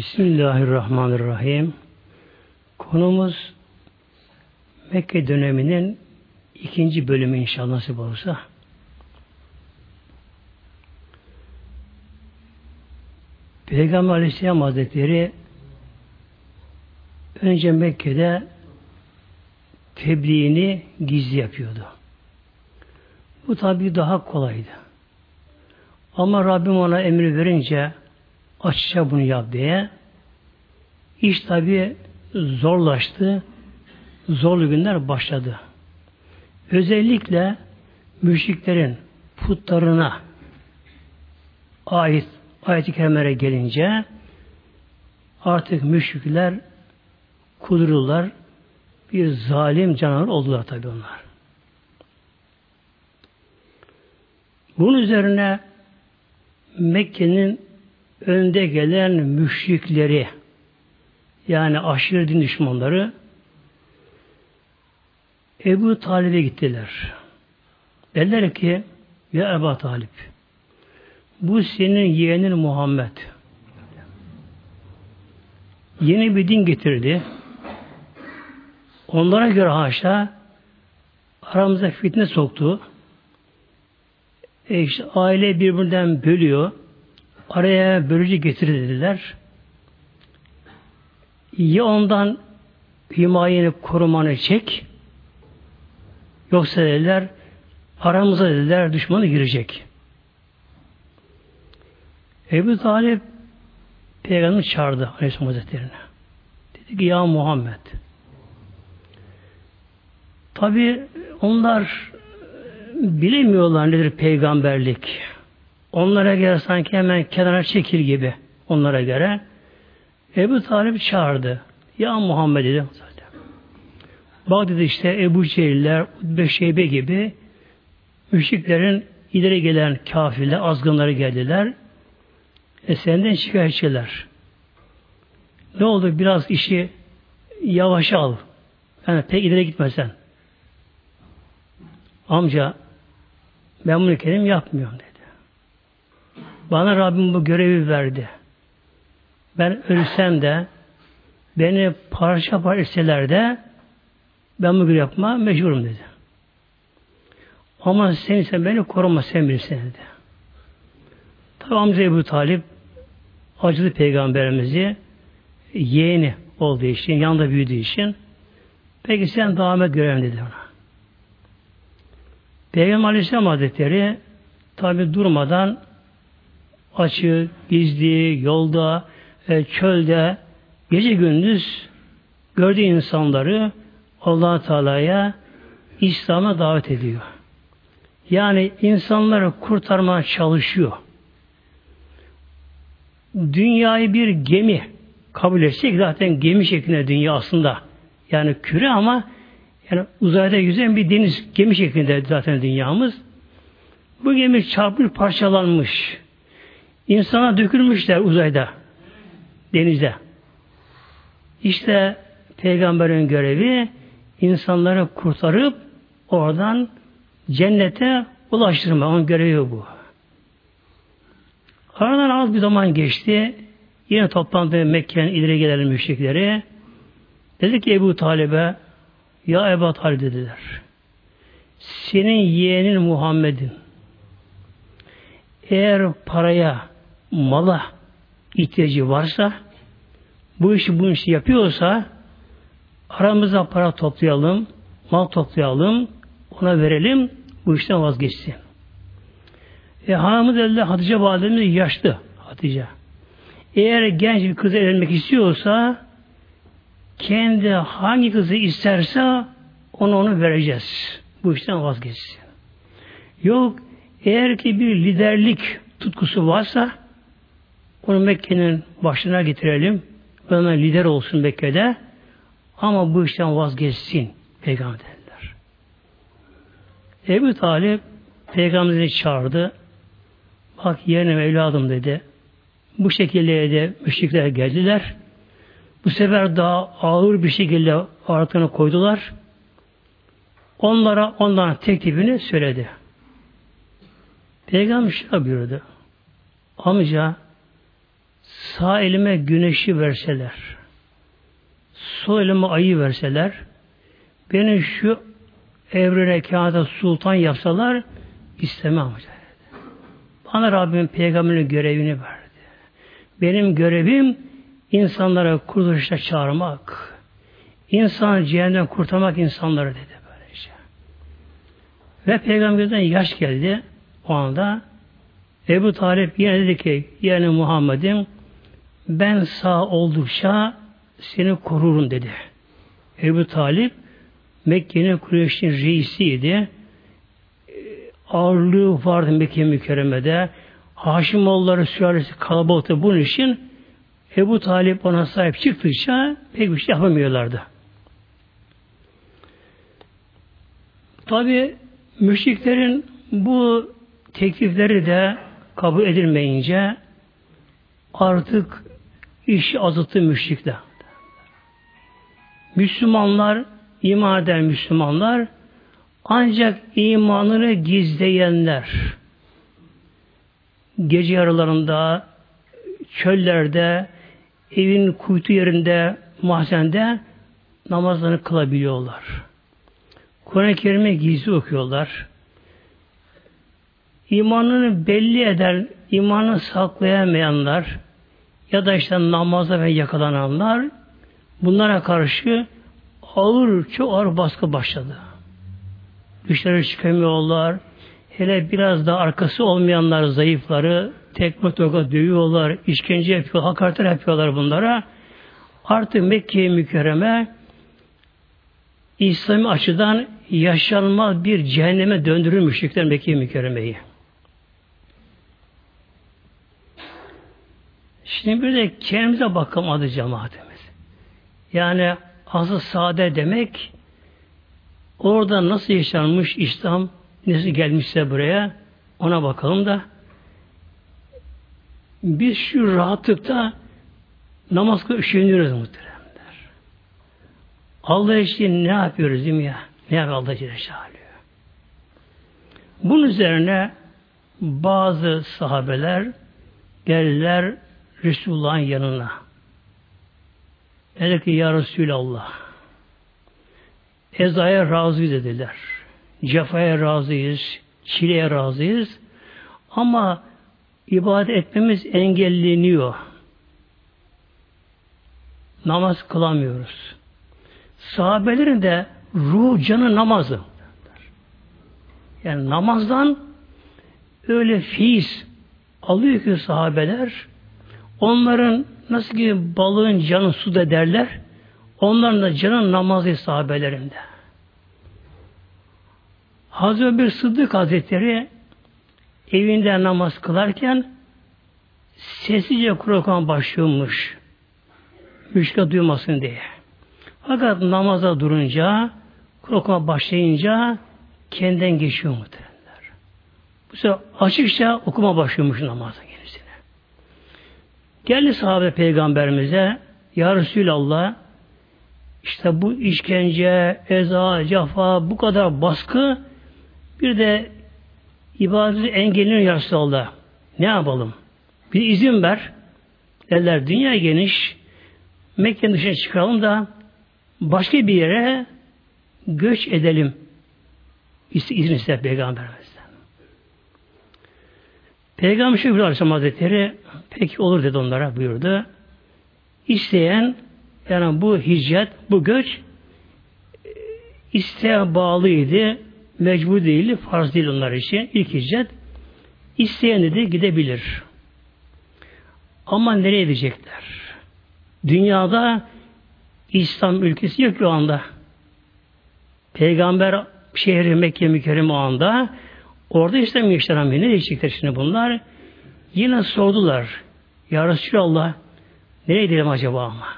Bismillahirrahmanirrahim. Konumuz Mekke döneminin ikinci bölümü inşallah nasip olursa. Peygamber Aleyhisselam Hazretleri önce Mekke'de tebliğini gizli yapıyordu. Bu tabi daha kolaydı. Ama Rabbim ona emri verince açça bunu yap diye iş tabi zorlaştı. Zorlu günler başladı. Özellikle müşriklerin putlarına ait ayet-i kerimelere gelince artık müşrikler kudururlar bir zalim canavar oldular tabi onlar. Bunun üzerine Mekke'nin önde gelen müşrikleri yani aşırı din düşmanları Ebu Talib'e gittiler. Dediler ki ya Ebu Talip bu senin yeğenin Muhammed. Yeni bir din getirdi. Onlara göre haşa aramıza fitne soktu. E işte aile birbirinden bölüyor. Araya bölücü getirdiler. Ya ondan himayeni korumanı çek yoksa dediler aramıza dediler düşmanı girecek. Ebu Talip Peygamber çağırdı Aleyhisselam Hazretleri'ne. Dedi ki ya Muhammed tabi onlar bilemiyorlar nedir peygamberlik. Onlara göre sanki hemen kenara çekil gibi onlara göre. Ebu Talip çağırdı. Ya Muhammed dedi. Bak dedi işte Ebu Cehiller, Beşeybe gibi müşriklerin ileri gelen kafirler, azgınları geldiler. E senden şikayetçiler. Ne oldu? Biraz işi yavaş al. Yani pek ileri gitmesen. Amca ben bunu kendim yapmıyorum dedi. Bana Rabbim bu görevi verdi. Ben ölsem de beni parça parça de ben bu yapma mecburum dedi. Ama sen ise beni koruma sen bilirsin dedi. Tabi amca Ebu Talip acılı peygamberimizi yeğeni olduğu için, yanında büyüdüğü için peki sen devam et görevim dedi ona. Peygamber Aleyhisselam Hazretleri tabi durmadan açı, gizli, yolda, e, çölde, gece gündüz gördüğü insanları allah Teala'ya İslam'a davet ediyor. Yani insanları kurtarmaya çalışıyor. Dünyayı bir gemi kabul etsek zaten gemi şeklinde dünya aslında. Yani küre ama yani uzayda yüzen bir deniz gemi şeklinde zaten dünyamız. Bu gemi çarpmış parçalanmış. İnsana dökülmüşler uzayda, denizde. İşte peygamberin görevi insanları kurtarıp oradan cennete ulaştırma. Onun görevi bu. Aradan az bir zaman geçti. Yine toplandı Mekke'nin ileri gelen müşrikleri. Dedi ki Ebu Talib'e ya Ebu Talib dediler. Senin yeğenin Muhammed'in eğer paraya, mala ihtiyacı varsa bu işi bu işi yapıyorsa aramızda para toplayalım, mal toplayalım, ona verelim, bu işten vazgeçsin. E, hanımız elde Hatice validemiz yaşlı Hatice. Eğer genç bir kızı evlenmek istiyorsa kendi hangi kızı isterse onu onu vereceğiz. Bu işten vazgeçsin. Yok eğer ki bir liderlik tutkusu varsa onu Mekke'nin başına getirelim. Bana lider olsun Mekke'de. Ama bu işten vazgeçsin. Peygamber dediler. Ebu Talip Peygamber'i çağırdı. Bak yerine evladım dedi. Bu şekilde de müşrikler geldiler. Bu sefer daha ağır bir şekilde artığını koydular. Onlara onların teklifini söyledi. Peygamber şöyle buyurdu. Amca sağ elime güneşi verseler, sol elime ayı verseler, beni şu evrene kağıda sultan yapsalar istemem. Bana Rabbim peygamberin görevini verdi. Benim görevim insanlara kurtuluşa çağırmak. İnsan cehennemden kurtarmak insanları dedi böylece. Ve peygamberden yaş geldi o anda. Ebu Talip yine dedi ki yani Muhammed'im ben sağ oldukça seni korurum dedi. Ebu Talip Mekke'nin Kureyş'in reisiydi. Ağırlığı vardı Mekke mükerremede. Haşimoğulları sülalesi kalabalıktı bunun için Ebu Talip ona sahip çıktıkça pek bir şey yapamıyorlardı. Tabi müşriklerin bu teklifleri de kabul edilmeyince artık işi azıttı müşrikler. Müslümanlar, iman eden Müslümanlar ancak imanını gizleyenler gece yarılarında çöllerde evin kuytu yerinde mahzende namazlarını kılabiliyorlar. Kur'an-ı Kerim'e gizli okuyorlar. İmanını belli eden, imanı saklayamayanlar ya da işte namaza ve yakalananlar bunlara karşı ağır, çok ağır baskı başladı. Dışarı çıkamıyorlar. Hele biraz da arkası olmayanlar, zayıfları tekme toka dövüyorlar, işkence yapıyorlar, hakaretler yapıyorlar bunlara. Artık Mekke-i Mükerreme İslami açıdan yaşanmaz bir cehenneme döndürür müşrikler Mekke-i Mükerreme'yi. Şimdi bir de kendimize bakalım adı cemaatimiz. Yani asıl sade demek orada nasıl yaşanmış İslam, nasıl gelmişse buraya ona bakalım da biz şu rahatlıkta namaz kılıp üşeniyoruz muhteremler. Allah için ne yapıyoruz değil mi ya? Ne yapıyor Allah Celle Bunun üzerine bazı sahabeler geldiler Resulullah'ın yanına. Dedi ki Ya Resulallah Ezaya razıyız dediler. Cefaya razıyız. Çileye razıyız. Ama ibadet etmemiz engelleniyor. Namaz kılamıyoruz. Sahabelerin de ruh canı namazı. Yani namazdan öyle fiiz alıyor ki sahabeler onların nasıl ki balığın canı suda derler onların da canı namazı sahabelerinde. Hazreti bir Sıddık Hazretleri evinde namaz kılarken sessizce Kur'an başlıyormuş. Müşkil duymasın diye. Fakat namaza durunca Kur'an başlayınca kendinden geçiyor muhtemelenler. Bu sefer açıkça okuma başlıyormuş namaza. Geldi sahabe peygamberimize Ya Resulallah işte bu işkence, eza, cafa, bu kadar baskı bir de ibadeti engelleniyor ya Resulallah. Ne yapalım? Bir izin ver. Derler dünya geniş. Mekke'nin dışına çıkalım da başka bir yere göç edelim. İzin ister Peygamberimizden. Peygamber Şükrü Aleyhisselam Hazretleri peki olur dedi onlara buyurdu. İsteyen yani bu hicret, bu göç isteğe bağlıydı mecbur değil, farz değil onlar için. İlk hicret. İsteyen de gidebilir. Ama nereye gidecekler? Dünyada İslam ülkesi yok o anda. Peygamber şehri Mekke mükerrem o anda orada İslam yaşlanamıyor. Ne diyecekler şimdi bunlar? Yine sordular. Ya Resulallah nereye gidelim acaba ama?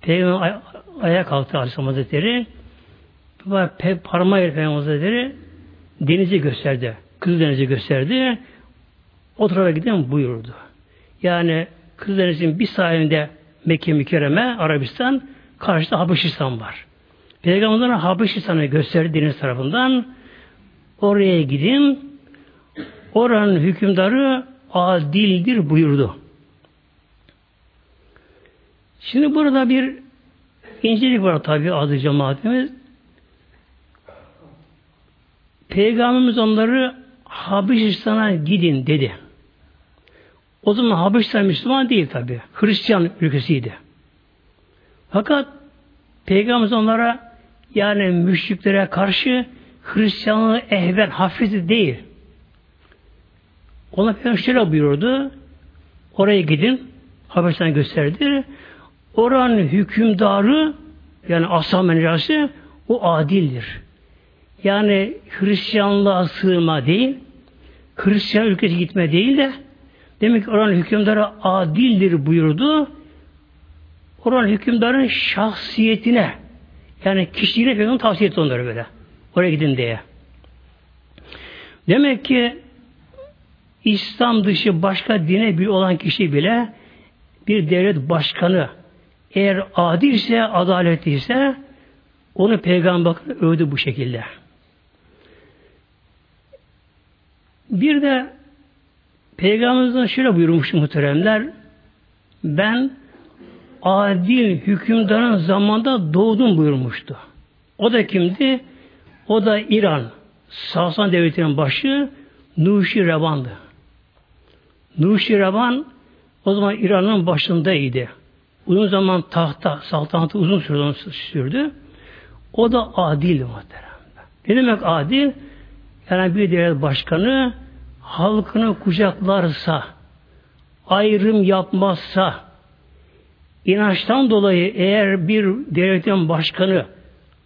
Peygamber ay- ayağa kalktı Aleyhisselam Hazretleri var parmağı Peygamber Hazretleri denizi gösterdi. Kız denizi gösterdi. O tarafa giden buyurdu. Yani Kız denizin bir sahilinde Mekke mükerreme Arabistan karşıda Habeşistan var. Peygamberler Habeşistan'ı gösterdi deniz tarafından. Oraya gidin. Oranın hükümdarı adildir buyurdu. Şimdi burada bir incelik var tabi adı cemaatimiz. Peygamberimiz onları Habeşistan'a gidin dedi. O zaman Habeşistan Müslüman değil tabi. Hristiyan ülkesiydi. Fakat Peygamberimiz onlara yani müşriklere karşı Hristiyanlığı ehven hafiz değil. Ona Peygamber şöyle buyurdu. Oraya gidin. Habeşistan gösterdi. Oranın hükümdarı yani asam menecası o adildir. Yani Hristiyanlığa sığma değil, Hristiyan ülkesi gitme değil de demek ki oranın hükümdarı adildir buyurdu. Oranın hükümdarın şahsiyetine yani kişiliğine peygamber tavsiye etti onları böyle. Oraya gidin diye. Demek ki İslam dışı başka dine bir olan kişi bile bir devlet başkanı eğer adilse, adaletliyse onu peygamber övdü bu şekilde. Bir de Peygamberimizden şöyle buyurmuş muhteremler ben adil hükümdarın zamanda doğdum buyurmuştu. O da kimdi? O da İran. Sassan devletinin başı Nuşi Revan'dı. Nuşi Revan o zaman İran'ın başındaydı. Uzun zaman tahta, saltanatı uzun sürdü, sürdü. O da adil muhterem. Ne demek adil? Yani bir devlet başkanı halkını kucaklarsa, ayrım yapmazsa, inançtan dolayı eğer bir devletin başkanı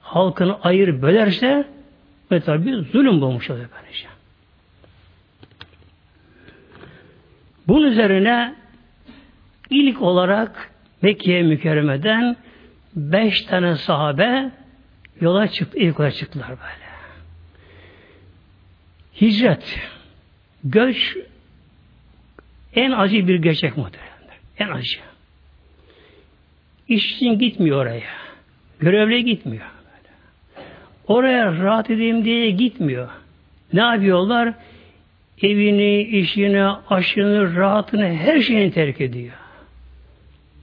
halkını ayır bölerse ve tabi zulüm bulmuş oluyor böylece. Bunun üzerine ilk olarak Mekke'ye mükerremeden beş tane sahabe yola çıktı, ilk yola çıktılar böyle. Hicret, göç en acı bir gerçek muhtemelen. En acı. İş için gitmiyor oraya. Görevle gitmiyor. Oraya rahat edeyim diye gitmiyor. Ne yapıyorlar? Evini, işini, aşını, rahatını, her şeyini terk ediyor.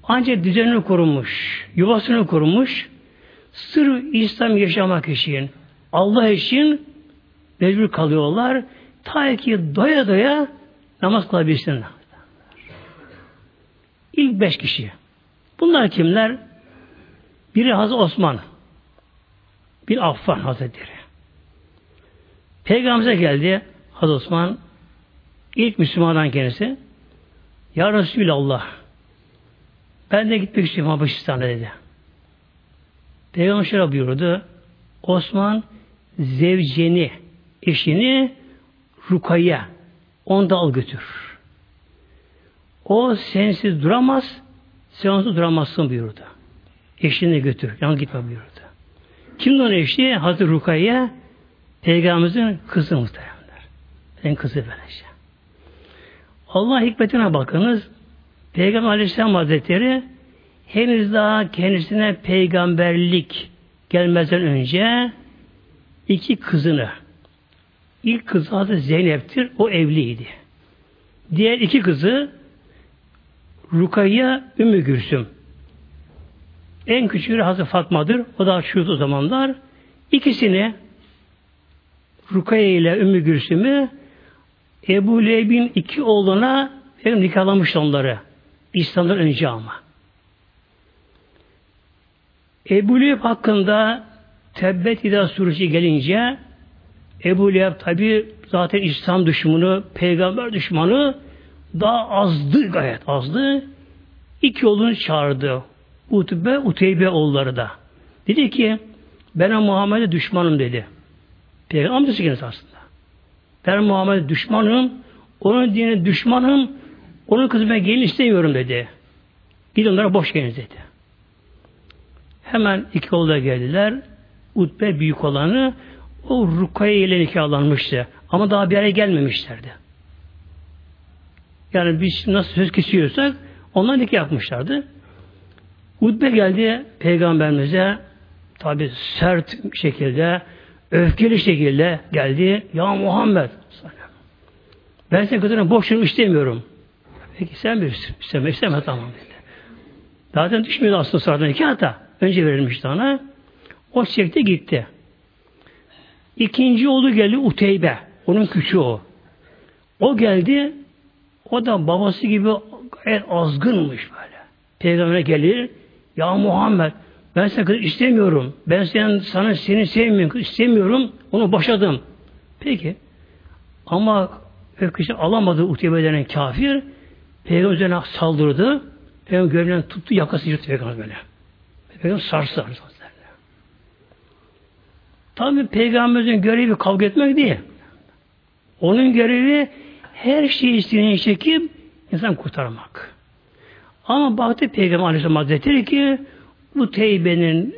Ancak düzenini kurmuş, yuvasını kurmuş, sırf İslam yaşamak için, Allah için mecbur kalıyorlar. Ta ki doya doya namaz kılabilsinler. İlk beş kişi. Bunlar kimler? Biri Hazreti Osman. Bir Affan Hazretleri. Peygamber'e geldi Hazreti Osman. ilk Müslümandan kendisi. Ya Resulallah ben de gitmek istiyorum Habeşistan'a dedi. Peygamber şöyle buyurdu. Osman zevceni, eşini Rukay'a onu da al götür. O sensiz duramaz, sen onsuz duramazsın buyurdu. Eşini götür, yalnız gitme buyurdu. Kimdi onun eşi? Hazreti Rukayya Peygamberimizin kızı muhteremler. En kızı böylece. Allah hikmetine bakınız. Peygamber Aleyhisselam Hazretleri henüz daha kendisine peygamberlik gelmezden önce iki kızını ilk kızı Hazreti Zeynep'tir. O evliydi. Diğer iki kızı Rukayya Ümmü Gürsüm. En küçüğü Hazreti Fatma'dır. O da şu zamanlar. İkisini Rukayya ile Ümmü Gürsüm'ü Ebu Leheb'in iki oğluna nikahlamış onları. İslam'dan önce ama. Ebu Leheb hakkında Tebbet İda suresi gelince Ebu Leheb tabi zaten İslam düşmanı, peygamber düşmanı daha azdı gayet azdı. İki oğlunu çağırdı. Utbe, Uteybe oğulları da. Dedi ki ben Muhammed'e düşmanım dedi. Peygamber amcası kendisi aslında. Ben Muhammed'e düşmanım, onun dinine düşmanım, onun kızına gelin istemiyorum dedi. Gidin onlara boş gelin dedi. Hemen iki oğlu geldiler. Utbe büyük olanı o Rukkaya ile nikahlanmıştı. Ama daha bir araya gelmemişlerdi. Yani biz nasıl söz kesiyorsak onlar nikah yapmışlardı. Utbe geldi peygamberimize tabi sert şekilde öfkeli şekilde geldi. Ya Muhammed ben senin kızına boşluğunu istemiyorum. Peki sen bilirsin. İsteme, isteme tamam dedi. Zaten düşmüyordu aslında sıradan iki hata. Önce verilmişti ona. O çekti gitti. İkinci oğlu geldi Uteybe. Onun küçüğü o. O geldi. O da babası gibi gayet azgınmış böyle. Peygamber'e gelir. Ya Muhammed ben seni kız istemiyorum. Ben sen, sana seni sevmiyorum. istemiyorum. Onu başladım. Peki. Ama öküzü alamadı Uteybe denen kafir. Peygamber üzerine saldırdı. Peygamber görevinden tuttu yakası yırttı Peygamber böyle. Peygamber sarsı sarsı. Tabi Peygamberimizin görevi kavga etmek değil. Onun görevi her şeyi istediğini çekip insan kurtarmak. Ama baktı Peygamber Aleyhisselam Hazretleri ki bu teybenin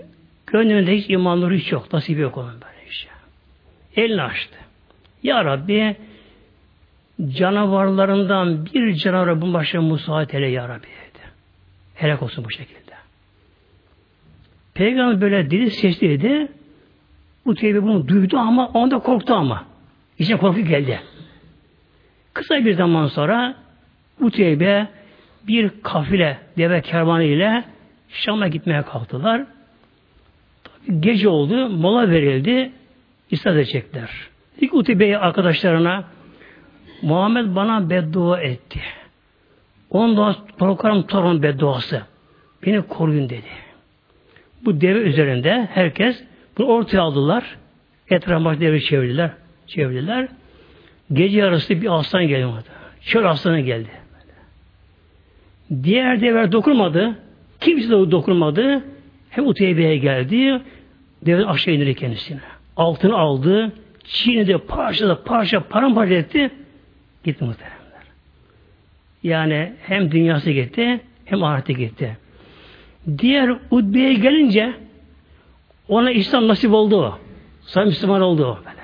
gönlünde hiç imanları hiç yok. Nasibi yok onun böyle işte. Elini açtı. Ya Rabbi canavarlarından bir canavara bu başına musaat hele Ya Rabbi dedi. Helak olsun bu şekilde. Peygamber böyle dili sesliydi. Bu teybe bunu duydu ama onda korktu ama. İçine korku geldi. Kısa bir zaman sonra bu teybe bir kafile, deve kervanı ile Şam'a gitmeye kalktılar. Gece oldu, mola verildi, istaz edecekler. İlk Utbe arkadaşlarına Muhammed bana beddua etti. Ondan korkarım torun bedduası. Beni koruyun dedi. Bu deve üzerinde herkes bunu ortaya aldılar. Etrafına devre çevirdiler. Çevirdiler. Gece yarısı bir aslan geldi. Çöl aslanı geldi. Diğer develer dokunmadı. Kimse de dokunmadı. Hem Uteybe'ye geldi. Deve aşağı indirdi kendisine. Altını aldı. Çiğnedi, parçaladı, parça, paramparça etti. Gitti muhteremler. Yani hem dünyası gitti, hem ahirete gitti. Diğer Udbe'ye gelince ona İslam nasip oldu. Sonra Müslüman oldu. Böyle.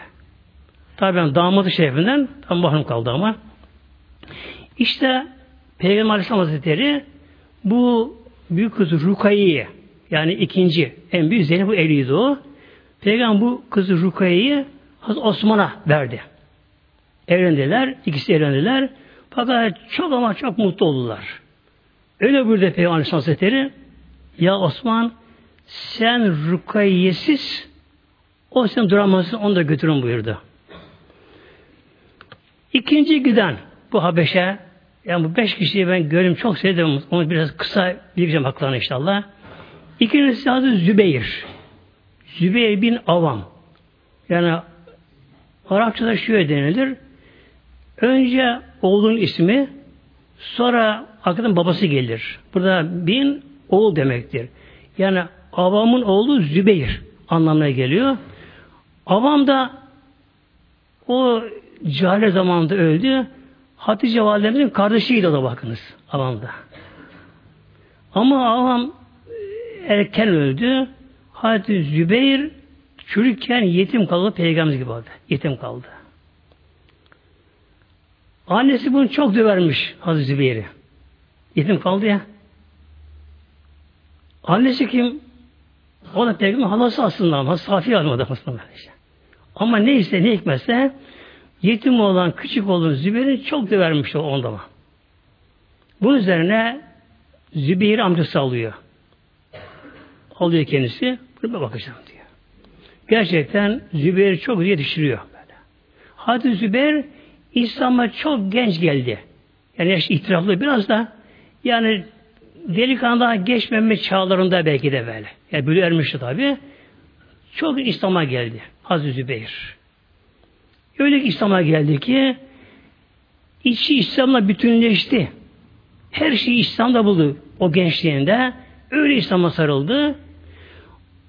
Tabi ben damadı şerefinden tam mahrum kaldı ama. İşte Peygamber Aleyhisselam Hazretleri bu büyük kızı Rukay'ı yani ikinci en büyük Zeynep Eli'ydi o. Peygamber bu kızı Rukay'ı Hazreti Osman'a verdi. Evlendiler. ikisi evlendiler. Fakat çok ama çok mutlu oldular. Öyle buyurdu Peygamber Aleyhisselam Hazretleri ya Osman sen Rukayyesiz o sen duramazsın onu da götürün buyurdu. İkinci giden bu Habeşe yani bu beş kişiyi ben görüm çok sevdim. Onu biraz kısa bileceğim haklarını inşallah. İkincisi adı Zübeyir. Zübeyir bin Avam. Yani Arapçada şöyle denilir. Önce oğlun ismi sonra arkadan babası gelir. Burada bin oğul demektir. Yani Avam'ın oğlu Zübeyir anlamına geliyor. Avam da o cahil zamanında öldü. Hatice validemizin kardeşiydi o da bakınız. Avam da. Ama Avam erken öldü. Hazreti Zübeyir çocukken yetim kaldı. Peygamberimiz gibi oldu. Yetim kaldı. Annesi bunu çok dövermiş Hazreti Zübeyir'i. Yetim kaldı ya. Annesi kim? O da peygamber halası aslında ama Safiye Hanım da aslında. Ama neyse ne hikmetse yetim olan küçük olan Zübeyir'i çok dövermiş o onda ama. Bunun üzerine Zübeyir amcası alıyor. Alıyor kendisi. Buraya bakacağım diyor. Gerçekten Zübeyir çok yetiştiriyor. Hazreti Zübeyir İslam'a çok genç geldi. Yani yaş itiraflı biraz da yani delikanlığa geçmeme çağlarında belki de böyle. Yani böyle ermişti tabi. Çok İslam'a geldi Hazreti Zübeyir. Öyle ki İslam'a geldi ki içi İslam'la bütünleşti. Her şeyi İslam'da buldu o gençliğinde. Öyle İslam'a sarıldı.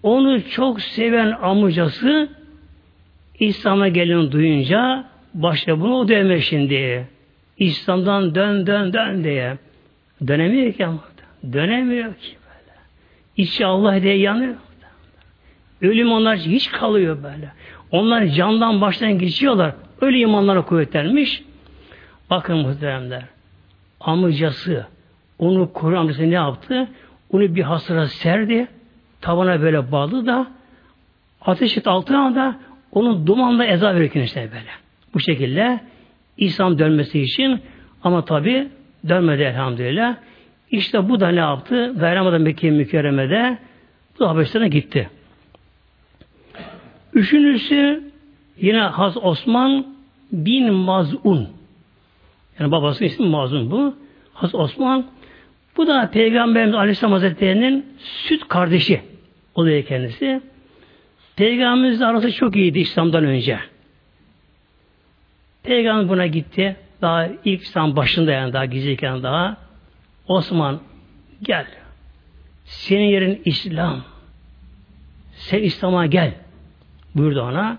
Onu çok seven amcası İslam'a gelin duyunca başta bunu o dövme şimdi. İslam'dan dön dön dön diye. Dönemiyor ki ama. Dönemiyor ki böyle. İçi Allah diye yanıyor. Ölüm onlar hiç kalıyor böyle. Onlar candan baştan geçiyorlar. Öyle imanlara kuvvetlenmiş. Bakın muhteremler. Amcası onu koru amcası ne yaptı? Onu bir hasıra serdi. Tavana böyle bağlı da ateş et altına da onun dumanla eza verirken işte böyle. Bu şekilde İslam dönmesi için ama tabi dönmedi elhamdülillah. İşte bu da ne yaptı? Dayanamadan Mekke mükerremede bu Habeşistan'a gitti. Üçüncüsü yine Haz Osman bin Mazun. Yani babasının ismi Mazun bu. Haz Osman. Bu da Peygamberimiz Aleyhisselam Hazretleri'nin süt kardeşi oluyor kendisi. Peygamberimizle arası çok iyiydi İslam'dan önce. Peygamber buna gitti. Daha ilk İslam başında yani daha gizliyken daha Osman gel. Senin yerin İslam. Sen İslam'a gel. Buyurdu ona.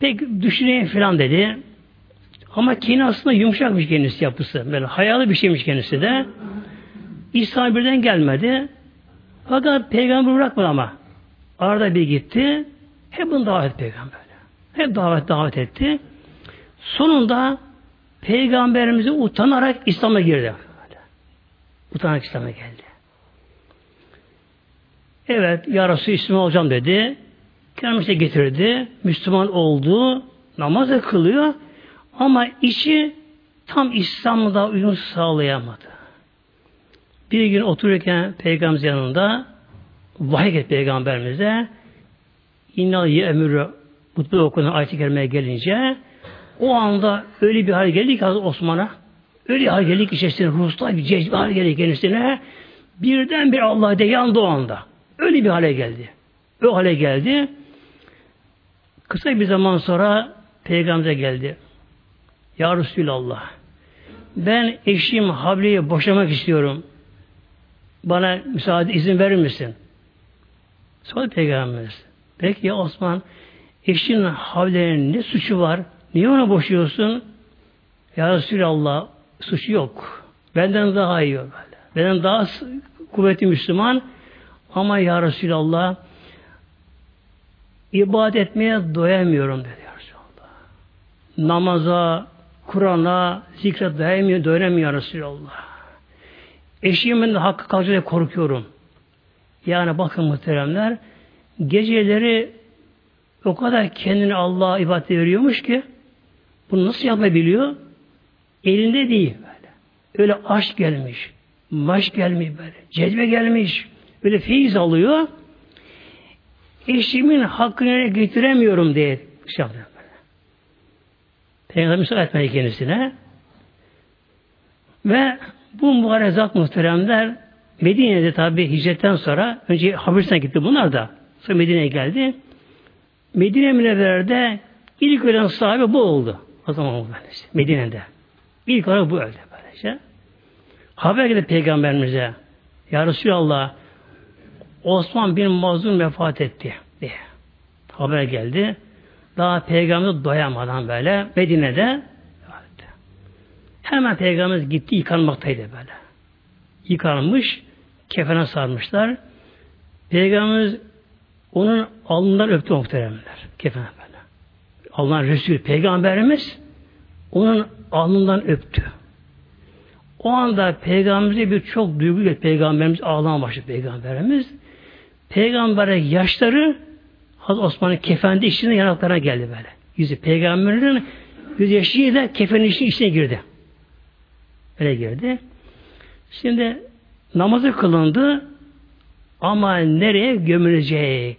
Pek düşüneyim falan dedi. Ama kendi aslında yumuşakmış kendisi yapısı. Böyle hayalı bir şeymiş kendisi de. İslam birden gelmedi. Fakat peygamber bırakmadı ama. Arada bir gitti. Hep bunu davet peygamber. Hep davet davet etti. Sonunda peygamberimizi utanarak İslam'a girdi. Utanarak İslam'a geldi. Evet, ya Resulü Müslüman olacağım dedi. Kendisi getirdi. Müslüman oldu. Namaz da kılıyor. Ama içi tam İslam'da uyum sağlayamadı. Bir gün otururken peygamber yanında vahiy et peygamberimize İnna ye'mürü mutlu okunan ayet-i kerimeye gelince o anda öyle bir hal geldi ki Osman'a öyle bir hal geldi ki içerisine ruhsal bir cezbe hal geldi kendisine birden bir Allah de yandı o anda. Öyle bir hale geldi. O hale geldi. Kısa bir zaman sonra peygamber geldi. Ya Resulallah ben eşim Havli'yi boşamak istiyorum. Bana müsaade izin verir misin? Sonra peygamberimiz. Peki ya Osman eşinin Havli'nin ne suçu var? Niye ona boşuyorsun? Ya Resulallah suçu yok. Benden daha iyi böyle. Benden daha kuvvetli Müslüman ama ya Resulallah ibadet etmeye doyamıyorum dedi ya Resulallah. Namaza, Kur'an'a, zikre doyamıyor, doyamıyor ya Resulallah. Eşimin de hakkı kalacak korkuyorum. Yani bakın muhteremler, geceleri o kadar kendini Allah'a ibadet veriyormuş ki bunu nasıl yapabiliyor? Elinde değil böyle. Öyle aşk gelmiş, maş gelmiş böyle, cezbe gelmiş, böyle feyiz alıyor. Eşimin hakkını getiremiyorum diye şey yapıyor. Peygamber müsaade etmedi kendisine. Ve bu mübarek zat muhteremler Medine'de tabi hicretten sonra önce Habeşistan'a gitti bunlar da. Sonra Medine'ye geldi. Medine Münevver'de ilk ölen sahibi bu oldu. O zaman böylece. Medine'de. İlk olarak bu öldü böylece. Haber geldi peygamberimize. Ya Resulallah Osman bin Mazlum vefat etti diye. Haber geldi. Daha peygamber doyamadan böyle Medine'de. Hemen peygamberimiz gitti yıkanmaktaydı böyle. Yıkanmış, kefene sarmışlar. Peygamberimiz onun alnından öptü muhteremler. Kefene böyle. Allah'ın Resulü Peygamberimiz onun alnından öptü. O anda peygamberimize bir çok duygu geldi. Peygamberimiz ağlama başladı peygamberimiz. Peygamber'e yaşları Hazreti Osman'ın kefendi içinde yanaklarına geldi böyle. Yüzü peygamberin yüz yaşıyla kefenin içine, içine girdi. Öyle girdi. Şimdi namazı kılındı ama nereye gömülecek?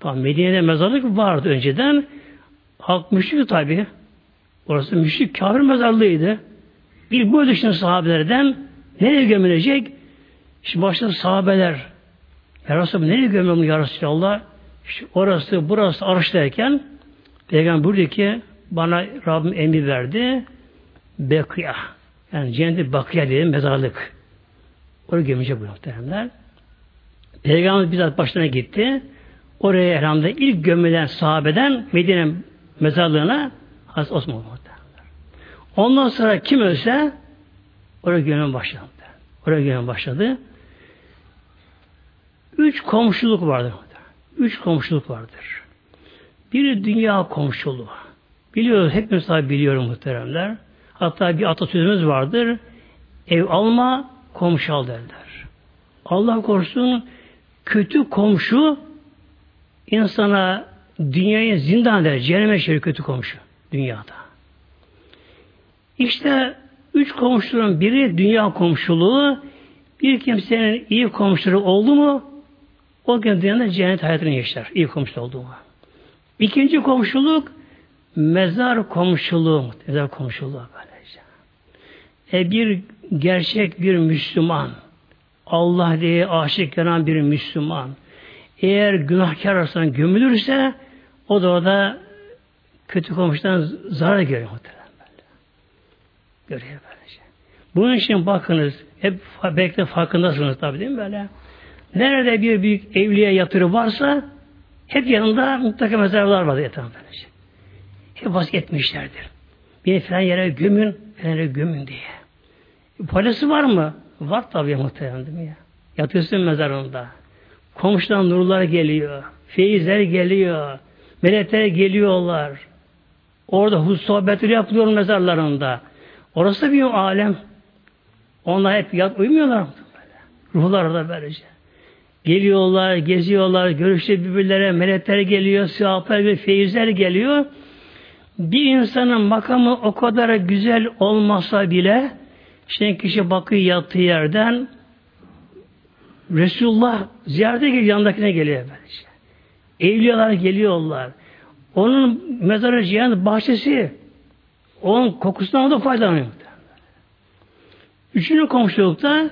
Tamam Medine'de mezarlık vardı önceden. Halk müşrik tabi. Orası müşrik kafir mezarlığıydı. Bir bu düşünün sahabelerden nereye gömülecek? Şimdi başladı sahabeler. Ya Resulallah nereye gömüyorum ya Resulallah? İşte orası burası arıştayken Peygamber buyurdu ki bana Rabbim emir verdi. Bekya. Yani cennet bakya dediğim mezarlık. Oraya gömecek bu muhteremler. Peygamber bizzat başlarına gitti. Oraya elhamda ilk gömülen sahabeden Medine mezarlığına Hazreti Osman muhteremler. Ondan sonra kim ölse oraya gömülen başladı. Oraya gömülen başladı. Üç komşuluk vardır. Üç komşuluk vardır. Biri dünya komşuluğu. Biliyoruz, hepimiz tabi biliyorum muhteremler. Hatta bir atasözümüz vardır. Ev alma, komşu al derler. Allah korusun kötü komşu insana dünyaya zindan eder. Cehenneme şerif kötü komşu dünyada. İşte Üç komşunun biri dünya komşuluğu, bir kimsenin iyi komşuları oldu mu, o gün dünyada cennet hayatını yaşar. İyi komşu oldu mu. İkinci komşuluk, mezar komşuluğu. Mezar komşuluğu böylece. E bir gerçek bir Müslüman, Allah diye aşık yanan bir Müslüman, eğer günahkar arasında gömülürse, o da orada kötü komşudan zarar görüyor muhtemelen. Görüyor böylece. Bunun için bakınız, hep belki farkındasınız tabi değil mi böyle? Nerede bir büyük evliye yatırı varsa hep yanında mutlaka mezarlar var yatan böylece. Hep vazgeçmişlerdir. Beni falan yere gömün, falan yere gömün diye. Parası var mı? Var tabi muhtemelen değil mi ya? Yatıyorsun mezarında. Komşudan nurlar geliyor. Feyizler geliyor. Melekler geliyorlar. Orada hus sohbetleri yapılıyor mezarlarında. Orası bir alem. Onlar hep yat uyumuyorlar mı? Ruhlar da böylece. Geliyorlar, geziyorlar, görüşte birbirlere, melekler geliyor, sıhhatler geliyor, feyizler geliyor. Bir insanın makamı o kadar güzel olmasa bile işte kişi bakıyor yattığı yerden Resulullah ziyarete geliyor, yanındakine geliyor böylece. Evliyalar geliyorlar. Onun mezarı cihan bahçesi onun kokusundan da faydalanıyor. Üçüncü komşulukta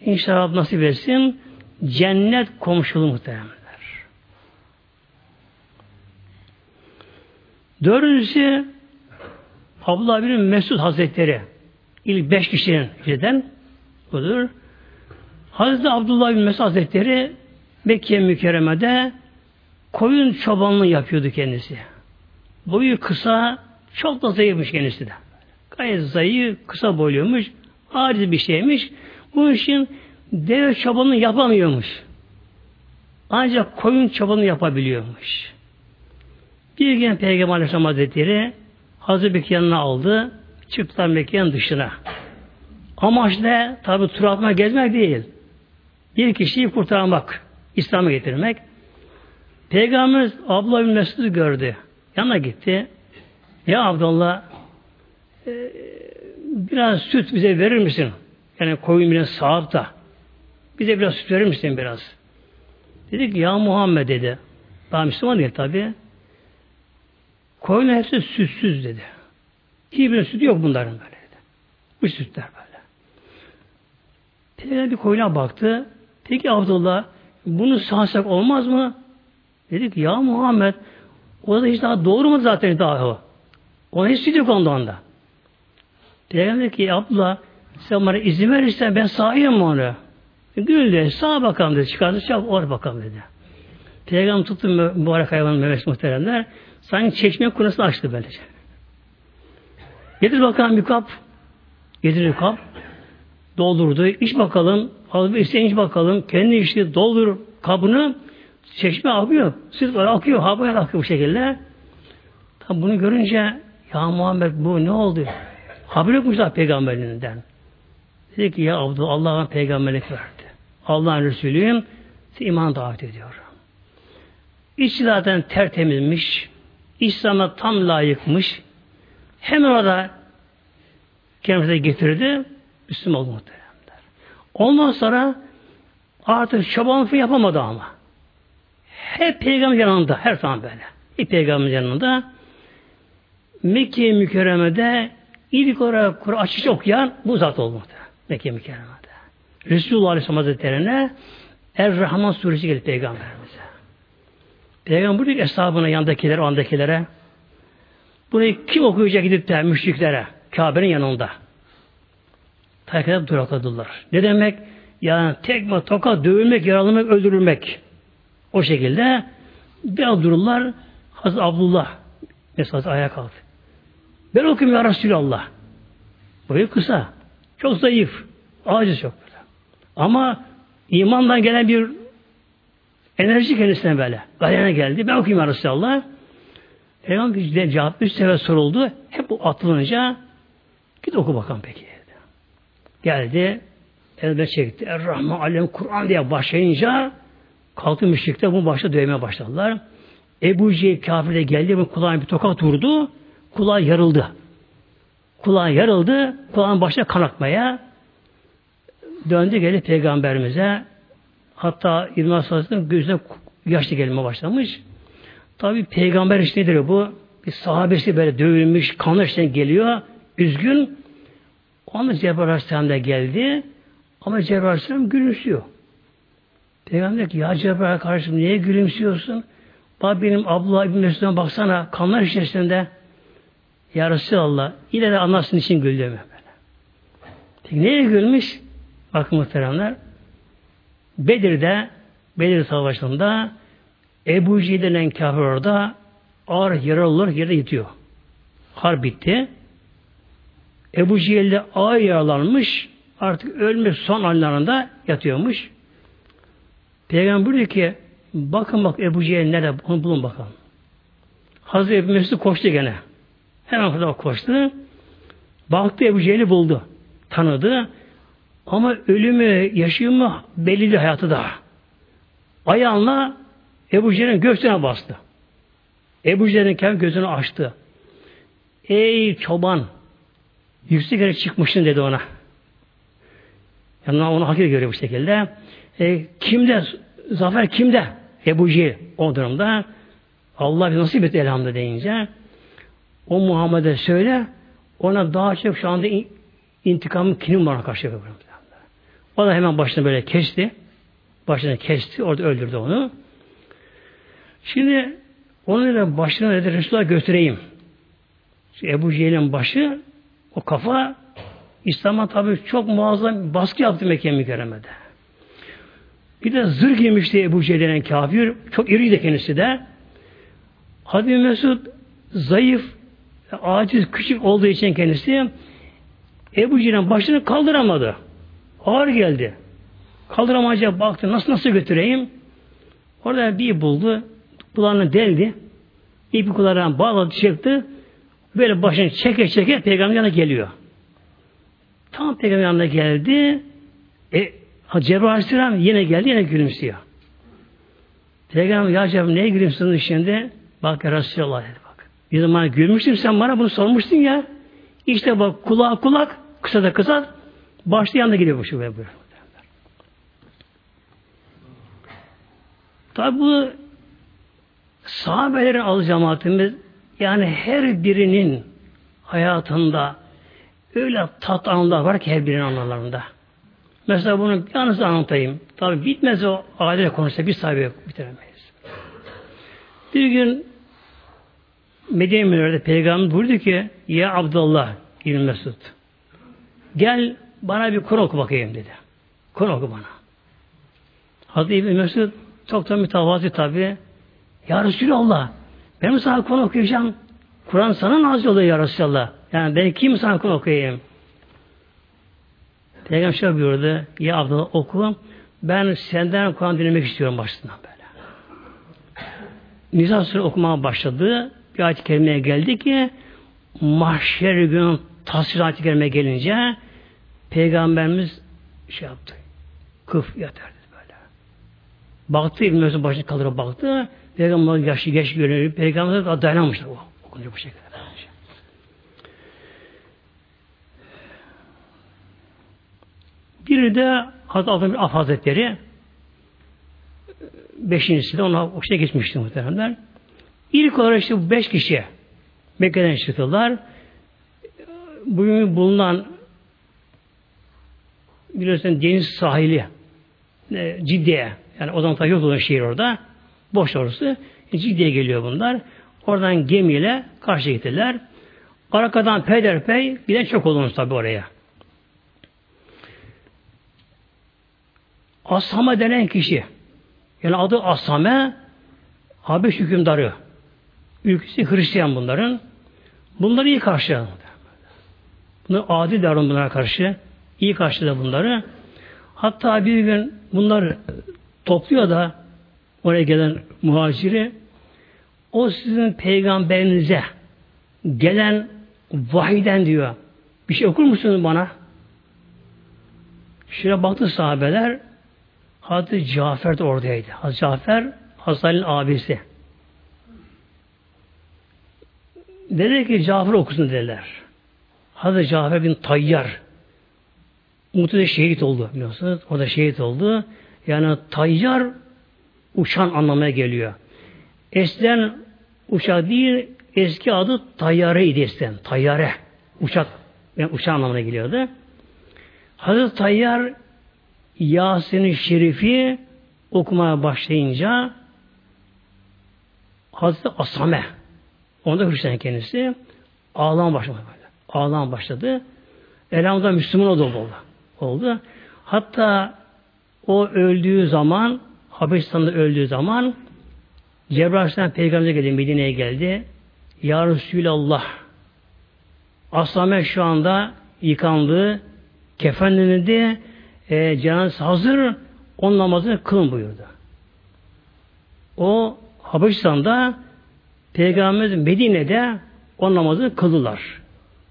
inşallah nasip etsin cennet komşuluğu muhtemelenler. Dördüncüsü Abdullah bin Mesud Hazretleri ilk beş kişinin birden budur. Hazreti Abdullah bin Mesud Hazretleri Mekke mükerremede koyun çobanlığı yapıyordu kendisi. Boyu kısa, çok da zayıfmış kendisi de. Gayet zayıf, kısa boyluymuş, aciz bir şeymiş. Bu için deve çobanlığı yapamıyormuş. Ancak koyun çobanı yapabiliyormuş. Bir gün Peygamber Aleyhisselam Hazretleri Hazreti Bekir yanına aldı. Çıktılar Mekke'nin dışına. Amaç ne? Tabi tur atma gezmek değil. Bir kişiyi kurtarmak. İslam'a getirmek. Peygamberimiz Abdullah bin Mesud'u gördü. Yanına gitti. Ya Abdullah e, biraz süt bize verir misin? Yani koyun biraz sağıp da bize biraz süt verir misin biraz? Dedi ki ya Muhammed dedi. Daha Müslüman değil tabi. Koyun hepsi sütsüz dedi. Hiçbir sütü yok bunların böyle dedi. Bu sütler böyle. Peygamber bir koyuna baktı. Peki Abdullah bunu sağsak olmaz mı? Dedi ki ya Muhammed o da hiç daha doğru mu zaten daha o? Ona hiç süt yok onda Peygamber dedi ki Abdullah sen bana izin verirsen ben sağayım onu? Güldü. Sağa bakalım dedi. Çıkardı çabuk oraya bakalım dedi. Peygamber tuttu mübarek hayvan Mehmet muhteremler. Sanki çeşme kurasını açtı böylece. Getir bakalım bir kap. Getir bir kap. Doldurdu. İç bakalım. Al bir isteyin iç bakalım. Kendi içti. Doldur kabını. Çeşme akıyor. Süt var akıyor. Havaya akıyor bu şekilde. Tam bunu görünce ya Muhammed bu ne oldu? Haber yokmuş daha peygamberinden. Dedi ki ya Abdullah Allah'ın peygamberlik verdi. Allah'ın Resulüyüm. iman davet ediyorum. İç zaten tertemizmiş. İslam'a tam layıkmış. Hemen orada kendimize getirdi. Müslüman oldu muhteremler. Ondan sonra artık çobanlık yapamadı ama. Hep peygamber yanında. Her zaman böyle. Hep peygamber yanında. Mekke mükerremede ilk olarak Kur'an açıkça okuyan bu zat muhterem. Mekke mükerremede. Resulullah Aleyhisselam Hazretleri'ne Er-Rahman suresi geldi peygamberimize. Peygamber buyuruyor hesabına yandakilere, andakilere. Burayı kim okuyacak gidip de müşriklere? Kabe'nin yanında. Takip durakladılar. Ne demek? Yani tekme, toka, dövülmek, yaralamak, öldürülmek. O şekilde biraz dururlar. Hazreti Abdullah mesela ayağa kalktı. Ben okuyayım ya Resulallah. Boyu kısa. Çok zayıf. Aciz çok böyle. Ama imandan gelen bir enerji kendisine böyle. Galene geldi. Ben okuyayım ya Resulallah. Peygamber cevap üç sefer soruldu. Hep bu atılınca git oku bakalım peki. Geldi. Elbe çekti. Er-Rahman Alem Kur'an diye başlayınca kalktı müşrikler bu başta dövmeye başladılar. Ebu Cehil kafir de geldi ve kulağına bir tokat vurdu. Kulağı yarıldı. Kulağı yarıldı. Kulağın başına kan akmaya. Döndü geldi peygamberimize. Hatta İbn Hasan'ın gözüne yaşlı gelme başlamış. Tabi peygamber işte nedir bu? Bir sahabesi böyle dövülmüş, kanlı işte geliyor. Üzgün. Anda Cebrail Aleyhisselam da geldi. Ama Cebrail Aleyhisselam gülümsüyor. Peygamber diyor ki ya Cebrail kardeşim niye gülümsüyorsun? Bak benim Abdullah İbni Mesud'a baksana kanlar içerisinde. Ya Resulallah yine de anlarsın için güldü böyle. Peki neye gülmüş? Bakın muhteremler. Bedir'de Bedir Savaşı'nda Ebu Cehil denen kafir orada ağır yaralılar yerde yatıyor. Har bitti. Ebu Cehil ağır yaralanmış. Artık ölmüş son anlarında yatıyormuş. Peygamber diyor ki bakın bak Ebu Cehil nerede onu bulun bakalım. Hazreti Ebu Mesud koştu gene. Hemen kadar koştu. Baktı Ebu Cehil'i buldu. Tanıdı. Ama ölümü, mu belli hayatı da. Ayağınla Ebu Cehil'in göğsüne bastı. Ebu Cehil'in kendi gözünü açtı. Ey çoban! Yüksek yere çıkmışsın dedi ona. Yani onu hak görüyor bu şekilde. E, kimde? Zafer kimde? Ebu Cehil o durumda. Allah bir nasip etti elhamdülillah deyince o Muhammed'e söyle ona daha çok şu anda intikamın kinim var karşı. O da hemen başını böyle kesti. Başını kesti. Orada öldürdü onu. Şimdi onu da başına dedi Resulullah götüreyim. Şimdi Ebu Cehil'in başı o kafa İslam'a tabi çok muazzam baskı yaptı Mekke mükerremede. Bir de zırh giymişti Ebu Cehil denen kafir. Çok iriydi kendisi de. Hazreti Mesud zayıf, aciz, küçük olduğu için kendisi Ebu Cehil'in başını kaldıramadı. Ağır geldi. Kaldıramayacak baktı. Nasıl nasıl götüreyim? Orada bir buldu. Kulağını deldi. İpi kulağına bağladı çıktı. Böyle başını çeke çeke peygamber yanına geliyor. Tam peygamber yanına geldi. E, Cebrail Aleyhisselam yine geldi yine gülümsüyor. Peygamber ya Cebrail neye gülümsüyorsun şimdi? Bak ya Resulallah dedi. Bir zaman gülmüştün sen bana bunu sormuştun ya. İşte bak kulak kulak kısa da kısa başlı yanında gidiyor bu şu böyle. Tabi bu sahabelerin al cemaatimiz yani her birinin hayatında öyle tat anılar var ki her birinin anılarında. Mesela bunu yalnız anlatayım. Tabi bitmez o aile konuşsa bir sahibi bitiremeyiz. Bir gün Medine Münir'de Peygamber buyurdu ki Ya Abdullah İbn Mesud gel bana bir Kur'an oku bakayım dedi. Kur'an oku bana. Hazreti İbn Mesud çok da mütevazi tabi. Ya Resulallah ben sana Kur'an okuyacağım. Kur'an sana nazil oluyor ya Resulallah. Yani ben kim sana Kur'an okuyayım? Peygamber şöyle buyurdu. Ya Abdullah oku. Ben senden Kur'an dinlemek istiyorum başından böyle. Nisa Suresi okumaya başladı. Bir ayet-i kerimeye geldi ki mahşer günün tasvir ayet-i kerime gelince Peygamberimiz şey yaptı. Kıf yeter dedi böyle. Baktı İbn Mesud başını kaldırıp baktı. Peygamber yaşlı geç görünüyor. Peygamber de o. Okunca bu şekilde. Biri de Hazreti Abdülhamid Af Hazretleri beşincisi de ona o şey geçmişti muhteremler. İlk olarak işte bu beş kişi Mekke'den çıktılar. Bugün bulunan biliyorsun deniz sahili e, Ciddiye yani o zaman tabi yok olan şehir orada boş orası Ciddiye geliyor bunlar. Oradan gemiyle karşı gittiler. Arkadan peyderpey giden çok olmuş tabi oraya. Asame denen kişi yani adı Asame Habeş hükümdarı ülkesi Hristiyan bunların. Bunları iyi karşıladı. Bunu adi davran bunlara karşı. iyi karşıladı bunları. Hatta bir gün bunlar topluyor da oraya gelen muhaciri o sizin peygamberinize gelen vahiden diyor. Bir şey okur musunuz bana? Şöyle baktı sahabeler Hazreti Cafer de oradaydı. Hazreti Cafer Hazreti abisi. Dedi ki Cafer okusun dediler. Hazreti Cafer bin Tayyar Muhtede şehit oldu biliyorsunuz. O da şehit oldu. Yani tayyar uçan anlamına geliyor. Eskiden uçak değil, eski adı tayyare idi eskiden. Tayyare. Uçak. Yani uçak anlamına geliyordu. Hazreti Tayyar Yasin-i Şerif'i okumaya başlayınca Hazreti Asame onda Hristiyan kendisi ağlama başladı. Ağlama başladı. Elhamdülillah Müslüman oldu oldu. Hatta o öldüğü zaman Habeşistan'da öldüğü zaman Cebrail Aleyhisselam geldi, Medine'ye geldi. Ya Resulallah Asame şu anda yıkandı, kefenlenildi, e, cenazesi hazır, on namazını kılın buyurdu. O Habeşistan'da Peygamberimiz Medine'de on namazını kıldılar.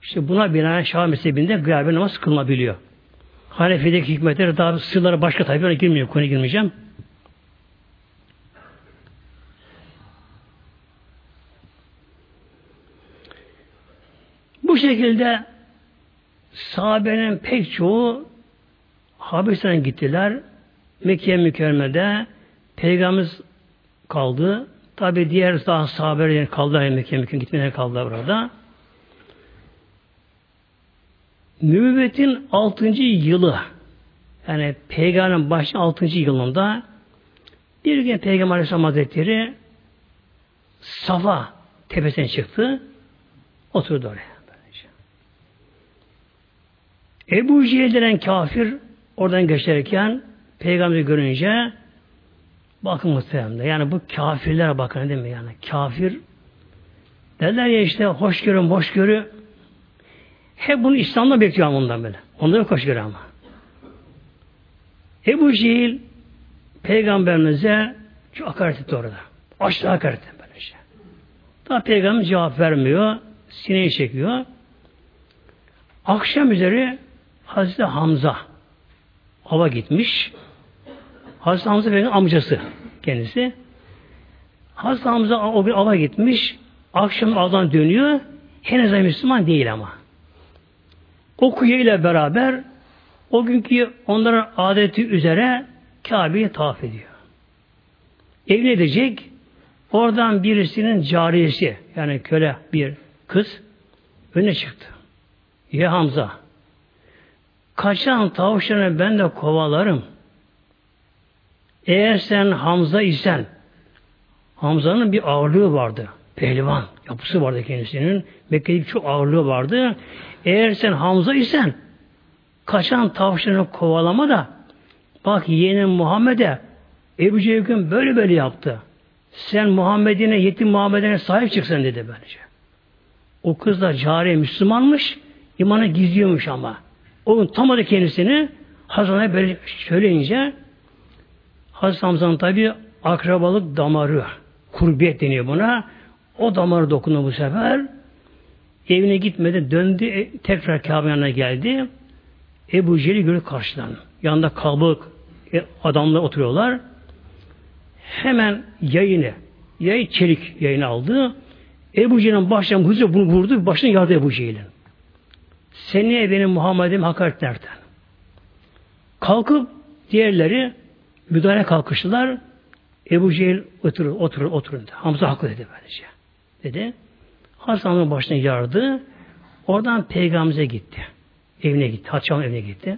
İşte buna binaen Şah mezhebinde gıyabe namaz kılınabiliyor. Hanefi'deki hikmetleri daha sırları başka tabi girmiyor. Konuya girmeyeceğim. Bu şekilde sahabenin pek çoğu Habeşistan'a gittiler. Mekke mükerremede Peygamberimiz kaldı. Tabi diğer daha sahabeler kaldılar Mekke mükerremede gitmeler kaldılar burada. Nübüvvetin 6. yılı yani peygamberin başının 6. yılında bir gün Peygamber Aleyhisselam Hazretleri Safa tepesine çıktı. Oturdu oraya. Ebu Cehil denen kafir oradan geçerken peygamberi görünce bakın muhtemelen yani bu kafirler bakın değil mi yani kafir derler ya işte hoşgörü hoşgörü hep bunu İslam'da bekliyor ondan böyle. Onları hoşgörü ama. Ebu Cehil peygamberimize çok hakaret etti orada. Aşağı hakaret etti böyle şey. Daha peygamber cevap vermiyor. Sineyi çekiyor. Akşam üzeri Hazreti Hamza ava gitmiş. Hazreti Hamza benim amcası kendisi. Hazreti Hamza o bir ava gitmiş. Akşam avdan dönüyor. Henüz Müslüman değil ama. O ile beraber o günkü onların adeti üzere Kabe'yi tavaf ediyor. Evine edecek oradan birisinin cariyesi yani köle bir kız öne çıktı. Ya Hamza kaçan tavşanı ben de kovalarım. Eğer sen Hamza isen Hamza'nın bir ağırlığı vardı. Pehlivan yapısı vardı kendisinin. Mekke'de çok ağırlığı vardı. Eğer sen Hamza isen kaçan tavşanı kovalama da bak yeğenin Muhammed'e Ebu Cehil'in böyle böyle yaptı. Sen Muhammed'ine, yetim Muhammed'ine sahip çıksan dedi böylece. O kız da cariye Müslümanmış, imanı gizliyormuş ama. Onun tam kendisini Hazretine böyle söyleyince Hazreti Hamza'nın tabi akrabalık damarı, kurbiyet deniyor buna. O damarı dokundu bu sefer. Evine gitmedi, döndü, e, tekrar Kabe yanına geldi. Ebu Cehil'i görüp karşıdan. Yanında kalabalık e, adamlar oturuyorlar. Hemen yayını, yay çelik yayını aldı. Ebu Cehil'in başına hızlı bunu vurdu, başına yardı Ebu Cehil'in. Seneye benim Muhammed'im hakaret derken. Kalkıp diğerleri müdahale kalkıştılar. Ebu Cehil oturur, oturur, oturun. Hamza haklı dedi böylece. Dedi. Hasan'ın başına yardı. Oradan peygamberimize gitti. Evine gitti. Hatice'nin evine gitti.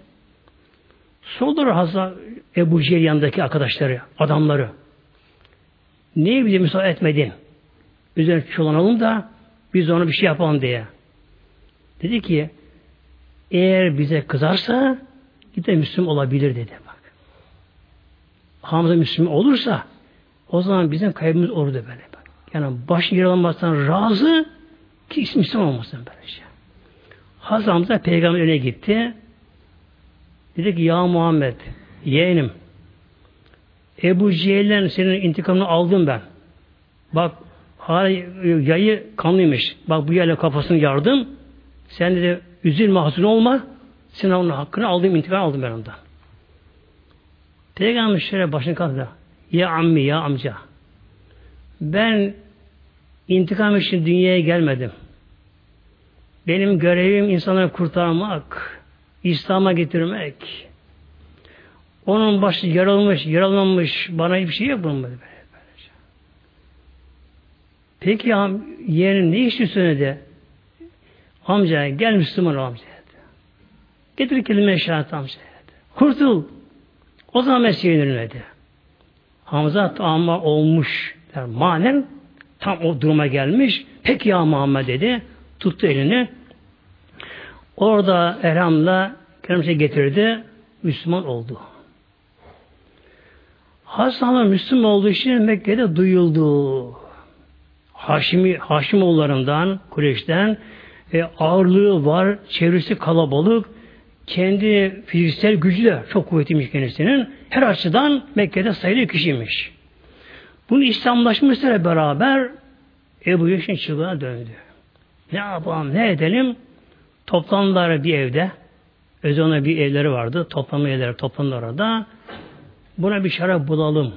Sordular Hazreti Ebu Cehil yanındaki arkadaşları, adamları. Niye bize müsaade etmedin? Üzerine çulanalım da biz ona bir şey yapalım diye. Dedi ki eğer bize kızarsa gider Müslüman olabilir dedi. Hamza Müslüman olursa o zaman bizim kaybımız olur da böyle. Yani baş yaralanmasından razı ki Müslüman olmasın böyle şey. Hazreti Hamza peygamber öne gitti. Dedi ki ya Muhammed yeğenim Ebu Cehil'den senin intikamını aldım ben. Bak hala yayı kanlıymış. Bak bu yerle kafasını yardım. Sen de üzülme mahzun olma. Sen onun hakkını aldım, intikam aldım ben ondan. Peygamber şöyle başını kaldırdı. Ya ammi, ya amca. Ben intikam için dünyaya gelmedim. Benim görevim insanları kurtarmak, İslam'a getirmek. Onun başı yaralmış, yaralanmış, bana hiçbir şey yok bunun. Peki yeğenim ne işi söyledi? Amca gel Müslüman ol amca. Getir kelime şehadet amca. Kurtul. O zaman ben sevinirmedi. Hamza ama olmuş. Der. Manen tam o duruma gelmiş. Peki ya Muhammed dedi. Tuttu elini. Orada Erham'la kelimse getirdi. Müslüman oldu. Hasan'ın Müslüman olduğu için Mekke'de duyuldu. Haşimi, Haşimoğullarından, Kureyş'ten e, ağırlığı var, çevresi kalabalık, kendi fiziksel gücü de çok kuvvetliymiş kendisinin. Her açıdan Mekke'de sayılı kişiymiş. Bunu İslamlaşmışlarla beraber Ebu Yeşin çılgına döndü. Ne yapalım, ne edelim? Toplandılar bir evde. Özona bir evleri vardı. Toplanma evleri toplandı orada. Buna bir şarap bulalım.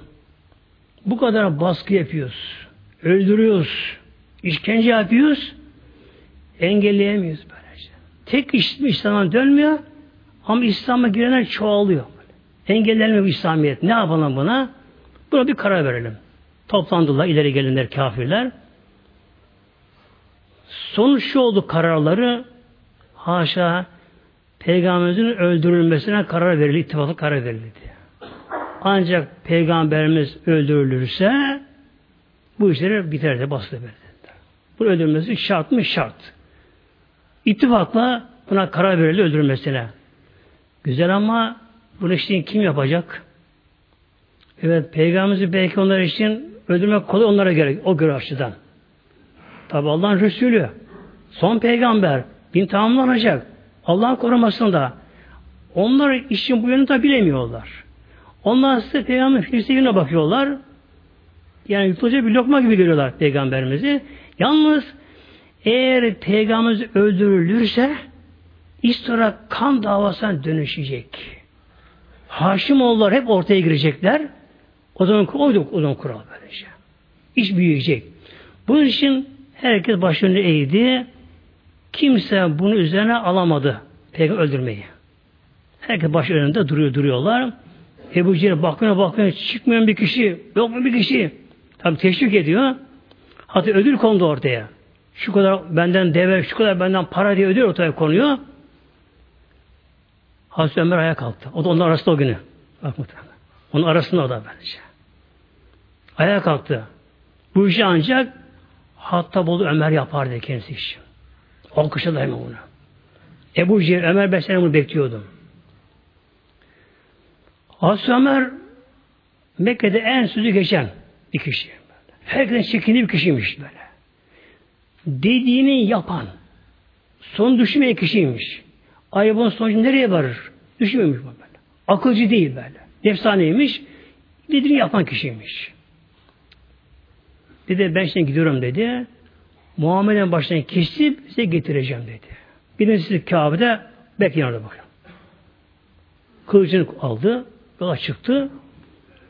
Bu kadar baskı yapıyoruz. Öldürüyoruz. işkence yapıyoruz. Engelleyemiyoruz böylece. Tek iş İslam'a dönmüyor ama İslam'a girenler çoğalıyor. Engellenmiyor İslamiyet. Ne yapalım buna? Buna bir karar verelim. Toplandılar ileri gelenler kafirler. Sonuç şu oldu kararları haşa peygamberimizin öldürülmesine karar verildi, ittifaklı karar verildi. Ancak peygamberimiz öldürülürse bu işleri biter de bastı böyle. Bu öldürülmesi şart mı? Şart. İttifakla buna karar verildi öldürülmesine. Güzel ama bunu işte kim yapacak? Evet, Peygamberimizi belki onlar için öldürmek kolay onlara gerek, o göre açıdan. Tabi Allah'ın Resulü, son peygamber, bin tamamlanacak. Allah'ın korumasında. Onlar için bu yönü bilemiyorlar. Onlar size peygamber filisine bakıyorlar. Yani yutulacak bir lokma gibi görüyorlar peygamberimizi. Yalnız eğer peygamberimiz öldürülürse iş sonra kan davasına dönüşecek. Haşimoğullar hep ortaya girecekler. O zaman o, o zaman kural böylece. İş büyüyecek. Bunun için herkes başını eğdi. Kimse bunu üzerine alamadı. Peygamber öldürmeyi. Herkes baş önünde duruyor duruyorlar. Ebu Cehil bakmıyor bakmıyor çıkmayan bir kişi yok mu bir kişi tabi teşvik ediyor. Hatta ödül kondu ortaya. Şu kadar benden deve, şu kadar benden para diye ödül ortaya konuyor. Hazreti Ömer ayağa kalktı. O da onun arasında o günü. Bak muhtemelen. Onun arasında o da bence. Ayağa kalktı. Bu işi ancak hatta bolu Ömer yapar diye kendisi işi. Alkışladı hemen bunu. Ebu Cehil, Ömer seni bunu bekliyordum. Hazreti Ömer Mekke'de en sözü geçen bir kişi. Herkesten çekindiği bir kişiymiş böyle. Dediğini yapan, son düşünmeyen kişiymiş. Ayıbın sonucu nereye varır? Düşünmemiş bu böyle. Akılcı değil böyle. Nefsaneymiş. Dediğini yapan kişiymiş. Dedi ben şimdi gidiyorum dedi. Muhammed'in başına kesip size getireceğim dedi. Gidin siz Kabe'de bekleyin orada bakın. Kılıcını aldı. Yola çıktı.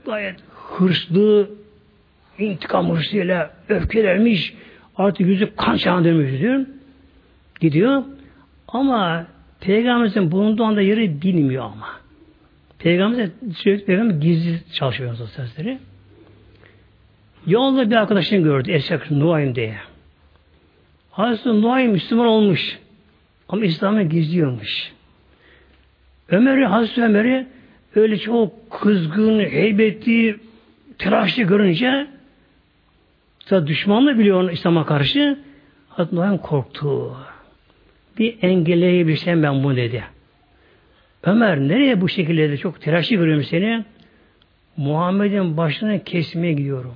Gayet hırslı, intikam hırsıyla öfkelenmiş. Artık yüzü kan çağına dönmüş diyor. Gidiyor. Ama Peygamberimizin bulunduğu anda yeri bilmiyor ama. Peygamber sürekli peygamber gizli çalışıyor sözleri. Yolda bir arkadaşını gördü. Eşek Nuaym diye. Hazreti Nuaym Müslüman olmuş. Ama İslam'ı gizliyormuş. Ömer'i, Hazreti Ömer'i öyle çok kızgın, heybetli, telaşlı görünce tabi düşmanlığı biliyor İslam'a karşı Hazreti Nuaym korktu. Bir engelleyebilsem ben bunu dedi. Ömer nereye bu şekilde? Çok telaşlı görüyorum seni. Muhammed'in başını kesmeye gidiyorum.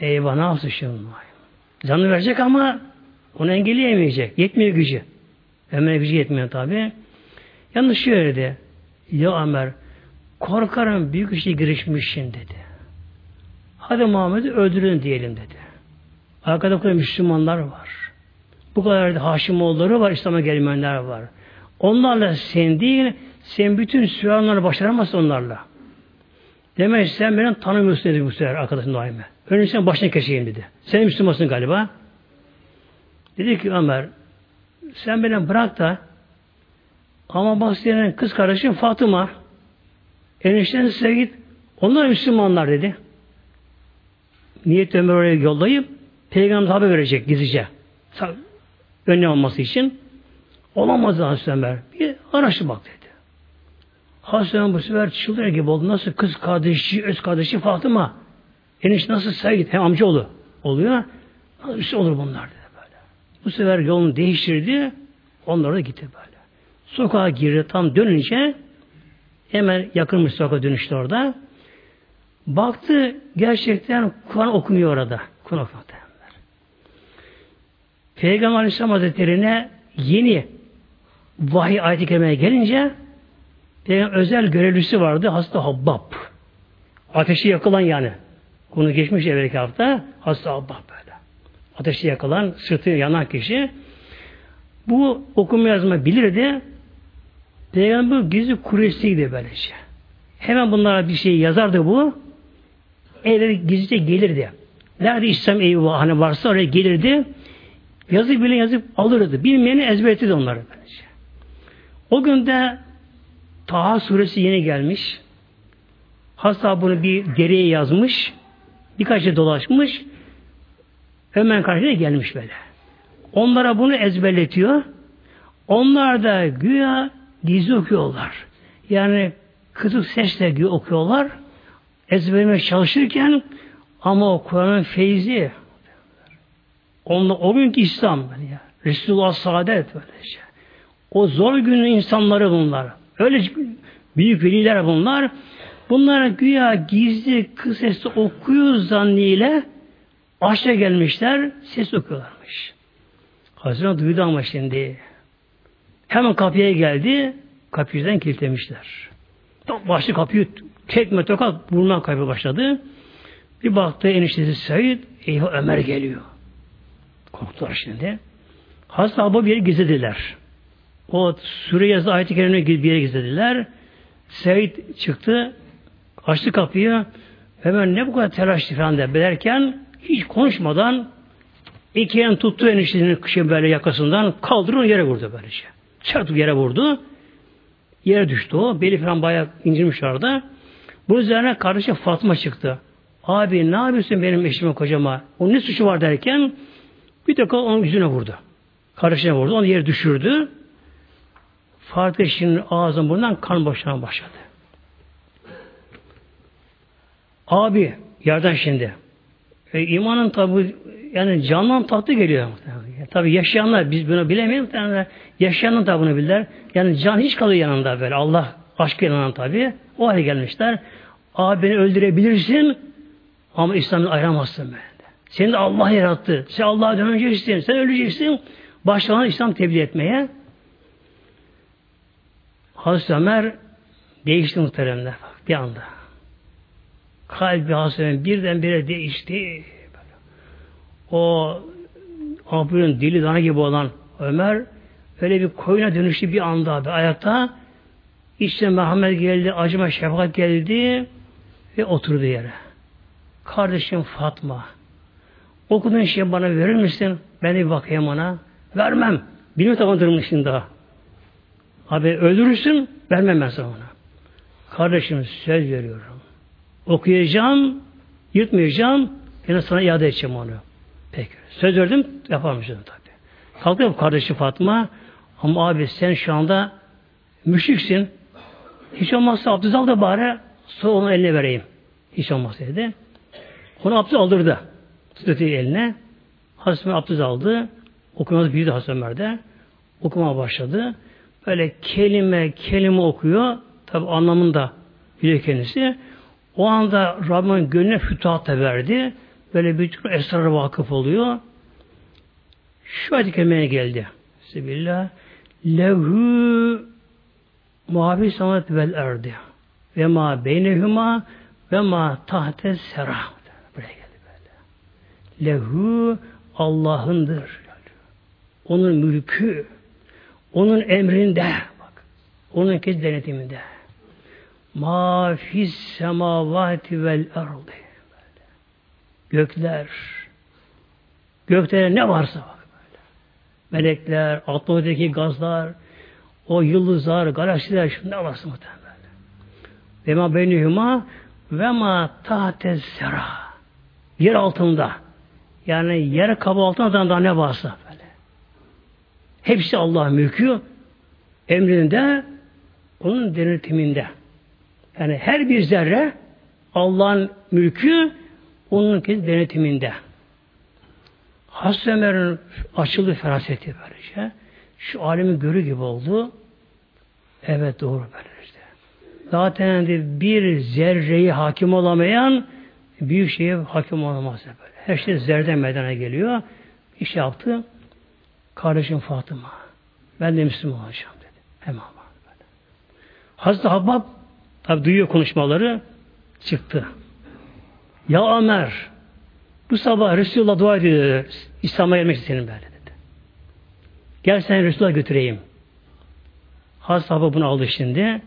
Eyvah ne yapsın şimdi? Canı verecek ama onu engelleyemeyecek. Yetmiyor gücü. Ömer gücü yetmiyor tabi. Yalnız şöyle dedi. Ya Ömer korkarım büyük işe girişmişsin dedi. Hadi Muhammed'i öldürün diyelim dedi. Arkada Müslümanlar var. Bu kadar da Haşimoğulları var, İslam'a gelmeyenler var. Onlarla sen değil, sen bütün Süveymanları başaramazsın onlarla. Demek sen beni tanımıyorsun dedi bu sefer arkadaşın Nuaym'e. Önce sen başına keseyim dedi. Sen Müslümansın galiba. Dedi ki Ömer, sen beni bırak da ama bak senin kız kardeşin Fatıma enişten Seyit onlar Müslümanlar dedi. Niyet Ömer oraya yollayıp Peygamber haber verecek gizlice. Önlem olması için. Olamaz Hazreti. Bir araştır bak dedi. Hazreti Ömer bu sefer çıldırır gibi oldu. Nasıl kız kardeşi, öz kardeşi Fatıma. Enişte nasıl Said hem amcaoğlu oluyor. Nasıl olur bunlar dedi böyle. Bu sefer yolunu değiştirdi. Onlar da gitti böyle. Sokağa girdi tam dönünce hemen yakınmış sokağa dönüştü orada. Baktı gerçekten Kur'an okumuyor orada. Kur'an okuyor. Peygamber Aleyhisselam Hazretleri'ne yeni vahiy ayet-i gelince Peygamber özel görevlisi vardı. Hasta Habbab. Ateşi yakılan yani. Bunu geçmiş evvelki hafta hasta Habbab böyle. Ateşi yakılan, sırtı yanan kişi. Bu okuma yazma bilirdi. Peygamber gizli kuresiydi böylece. Hemen bunlara bir şey yazardı bu. Evleri gizlice gelirdi. Nerede İslam evi hani varsa oraya gelirdi. Yazı bile yazıp alırdı. Bilmeyeni ezberletirdi onları böylece. O günde Taha suresi yeni gelmiş. Hasta bunu bir deriye yazmış. Birkaç yıl dolaşmış. Hemen karşıya gelmiş böyle. Onlara bunu ezberletiyor. Onlar da güya gizli okuyorlar. Yani kısık sesle okuyorlar. Ezberlemeye çalışırken ama o Kur'an'ın feyzi Onunla, o günkü İslam böyle ya. Resulullah saadet böyle. O zor günün insanları bunlar. Öyle büyük veliler bunlar. Bunlara güya gizli kız sesle okuyor zannıyla aşağı gelmişler, ses okuyorlarmış. Hazreti duydu ama şimdi. Hemen kapıya geldi, kapıdan kilitlemişler. Tam başlı kapıyı tekme tokat burnundan kaybı başladı. Bir baktı eniştesi Said, eyvah Ömer geliyor. Korktular şimdi. Hazreti Abu bir yere gizlediler. O Sure yazı ayet-i kerimine bir yere gizlediler. Seyyid çıktı, açtı kapıyı. Hemen ne bu kadar telaşlı falan derken hiç konuşmadan iki yan tuttu eniştenin kışın böyle yakasından kaldırın yere vurdu böylece. Çarptı yere vurdu. Yere düştü o. Beli falan bayağı indirmiş orada. Bu üzerine kardeşi Fatma çıktı. Abi ne yapıyorsun benim eşime kocama? Onun ne suçu var derken bir dakika onun yüzüne vurdu. Kardeşine vurdu. Onu yere düşürdü. Eşinin ağzından burnundan kan boşanma başladı. Abi yerden şimdi. E, imanın tabi yani canlan tahtı geliyor. Tabi yaşayanlar biz bunu bilemeyiz. Yani yaşayanın tabi bunu bilirler. Yani can hiç kalıyor yanında böyle. Allah aşkı inanan tabi. O hale gelmişler. Abi beni öldürebilirsin ama İslam'ı ayıramazsın böyle. Seni de Allah yarattı. Sen Allah'a döneceksin. Sen öleceksin. Başlanan İslam tebliğ etmeye. Hazreti Ömer değişti muhteremler. Bir anda. Kalbi Hazreti Ömer birdenbire değişti. O Abdül'ün dili dana gibi olan Ömer öyle bir koyuna dönüştü bir anda bir ayakta. İşte merhamet geldi, acıma şefkat geldi ve oturdu yere. Kardeşim Fatma, Okuduğun şeyi bana verir misin? Ben de bir bakayım ona. Vermem. Bilmi takandırmışsın daha. Abi öldürürsün, vermem ben sana ona. Kardeşim söz veriyorum. Okuyacağım, yırtmayacağım, yine sana iade edeceğim onu. Peki. Söz verdim, yapamayacağım tabi. Kalktı kardeşi Fatma, ama abi sen şu anda müşriksin. Hiç olmazsa abdest al da bari sonra onu eline vereyim. Hiç olmazsa dedi. Onu abdest aldırdı. Tutuyor eline. Hazreti abdest aldı. Okuması büyüdü Hazreti Ömer'de. Okuma başladı. Böyle kelime kelime okuyor. Tabi anlamında biliyor kendisi. O anda Rabbim gönlüne fütuhat verdi. Böyle bir tür esrara vakıf oluyor. Şu ayet-i kerimeye geldi. Bismillah. Lehu muhafi samat vel erdi ve ma beynehuma ve ma tahte serah lehu Allah'ındır. Onun mülkü, onun emrinde, bak, onun kez denetiminde. Ma fis semavati vel ardı. Gökler, göklere ne varsa bak böyle. melekler, atmosferdeki gazlar, o yıldızlar, galaksiler, şunlar varsa muhtemelen. Ve ma beynihuma ve ma tahtes sera. Yer altında. Yani yer kabı altında daha ne varsa böyle. Hepsi Allah mülkü. Emrinde onun denetiminde. Yani her bir zerre Allah'ın mülkü onun denetiminde. Hazreti Ömer'in açıldı feraseti böylece. Şu alemi görü gibi oldu. Evet doğru böyle işte. Zaten bir zerreyi hakim olamayan büyük şeye hakim olamaz böyle. Her şey zerre meydana geliyor. İş yaptı. Kardeşim Fatıma. Ben de Müslüman olacağım dedi. Hemen böyle. Hazreti Habbab tabi duyuyor konuşmaları çıktı. Ya Ömer bu sabah Resulullah dua ediyor. İslam'a gelmek senin böyle dedi. Gel sen Resulullah götüreyim. Hazreti Habbab bunu aldı şimdi.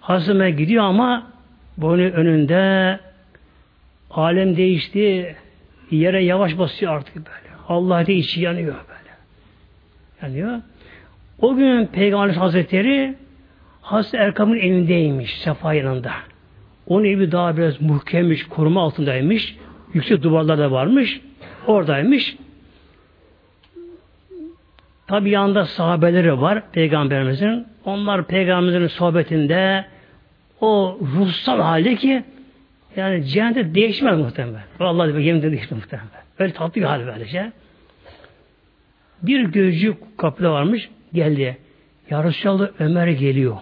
Hazreti gidiyor ama bunun önünde alem değişti. Yere yavaş basıyor artık böyle. Allah diye içi yanıyor böyle. Yanıyor. O gün Peygamber Hazretleri Hazreti Erkam'ın evindeymiş. Sefa yanında. Onun evi daha biraz muhkemmiş, koruma altındaymış. Yüksek duvarlar da varmış. Oradaymış. Tabi yanında sahabeleri var Peygamberimizin. Onlar Peygamberimizin sohbetinde o ruhsal halde ki yani cehennette değişmez muhtemelen. Vallahi yemin değişmez muhtemelen. Öyle tatlı bir hal böylece. Bir gözcü kapıda varmış. Geldi. Ya Resulallah Ömer geliyor.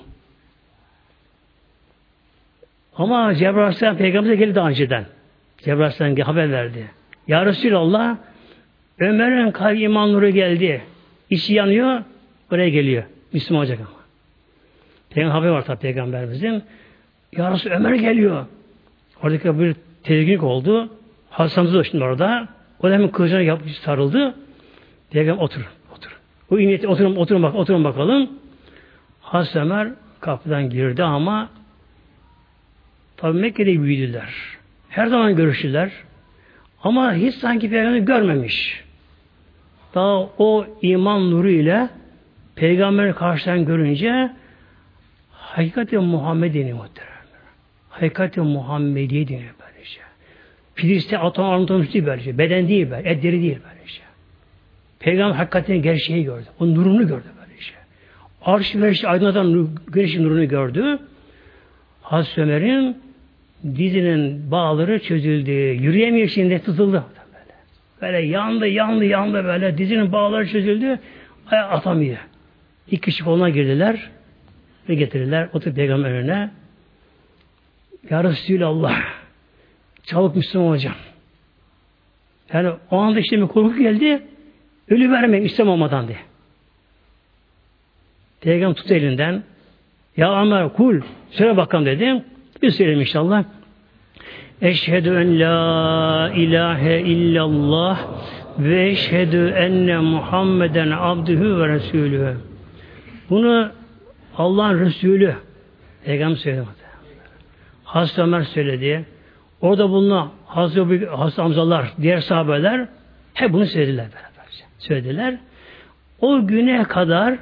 Ama Cebrail Aleyhisselam geldi daha önceden. Cebrail haber verdi. Ya Resulallah Ömer'in kalbi iman nuru geldi. İçi yanıyor, buraya geliyor. Müslüman olacak ama. Peygamber haber var tabi Peygamberimizin. Ya Resul Ömer geliyor. Oradaki bir tedirginlik oldu. Hastanımız da şimdi orada. O da hemen kılıcına yapıp sarıldı. Peygamber otur, otur. O niyeti oturun, oturun, bak, oturun bakalım. Hazreti Ömer kapıdan girdi ama tabi Mekke'de büyüdüler. Her zaman görüştüler. Ama hiç sanki peygamberi görmemiş. Daha o iman nuru ile peygamberi karşıdan görünce hakikati Muhammed deniyor muhtemelen. Hakikati Muhammediye deniyor böylece. Filistin atom anlatılmış değil böylece. Beden değil böyle. Et deri değil böylece. Peygamber hakikatini gerçeği gördü. O nurunu gördü böylece. Arş ve işte aydınlatan güneşin nurunu gördü. Hazreti Ömer'in dizinin bağları çözüldü. Yürüyemiyor şimdi tutuldu. Böyle. böyle yandı yandı yandı böyle. Dizinin bağları çözüldü. Atamıyor. İlk kişi koluna girdiler ve getirirler. Otur peygamber önüne. Ya Resulallah çabuk Müslüman olacağım. Yani o anda işte bir korku geldi. Ölü vermeyin İslam olmadan diye. Peygamber tut elinden. Ya Ömer kul. Söyle bakalım dedim. Bir söyleyeyim inşallah. Eşhedü en la ilahe illallah ve eşhedü enne Muhammeden abdühü ve resulühü. Bunu Allah'ın Resulü Peygamber söyledi. Hazreti Ömer söyledi. Orada bulunan Hazreti, Hazreti Hamzalar, diğer sahabeler hep bunu söylediler beraberce. Söylediler. O güne kadar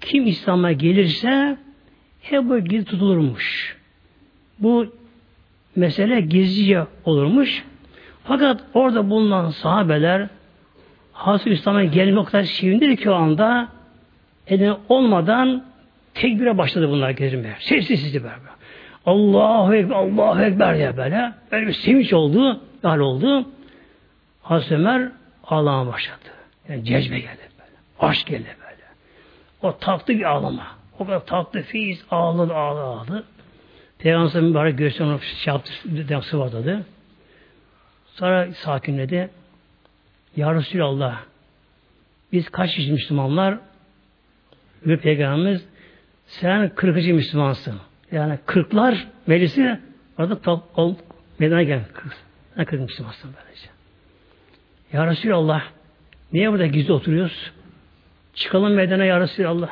kim İslam'a gelirse hep bu gizli tutulurmuş. Bu mesele gizlice olurmuş. Fakat orada bulunan sahabeler Hazreti İslam'a gelme o kadar sevindi ki o anda elini olmadan tekbire başladı bunlar gezmeye. Sessiz sessiz böyle. Allahu Ekber, Allahu Ekber diye böyle. Böyle bir sevinç oldu, hal oldu. Hazreti Ömer ağlamaya başladı. Yani cezbe geldi böyle. Aşk geldi böyle. O tatlı bir ağlama. O kadar tatlı fiiz ağladı, ağladı, ağladı. Peygamber mübarek göğsüne onu şey yaptı, sıvadadı. Sonra sakinledi. Ya Resulallah biz kaç kişi Müslümanlar ve Peygamberimiz sen kırkıcı Müslümansın. Yani kırklar meclisi orada top, ol, meydana gel. Kırk, sen kırk Müslümansın böylece. Ya Resulallah niye burada gizli oturuyoruz? Çıkalım meydana ya Resulallah.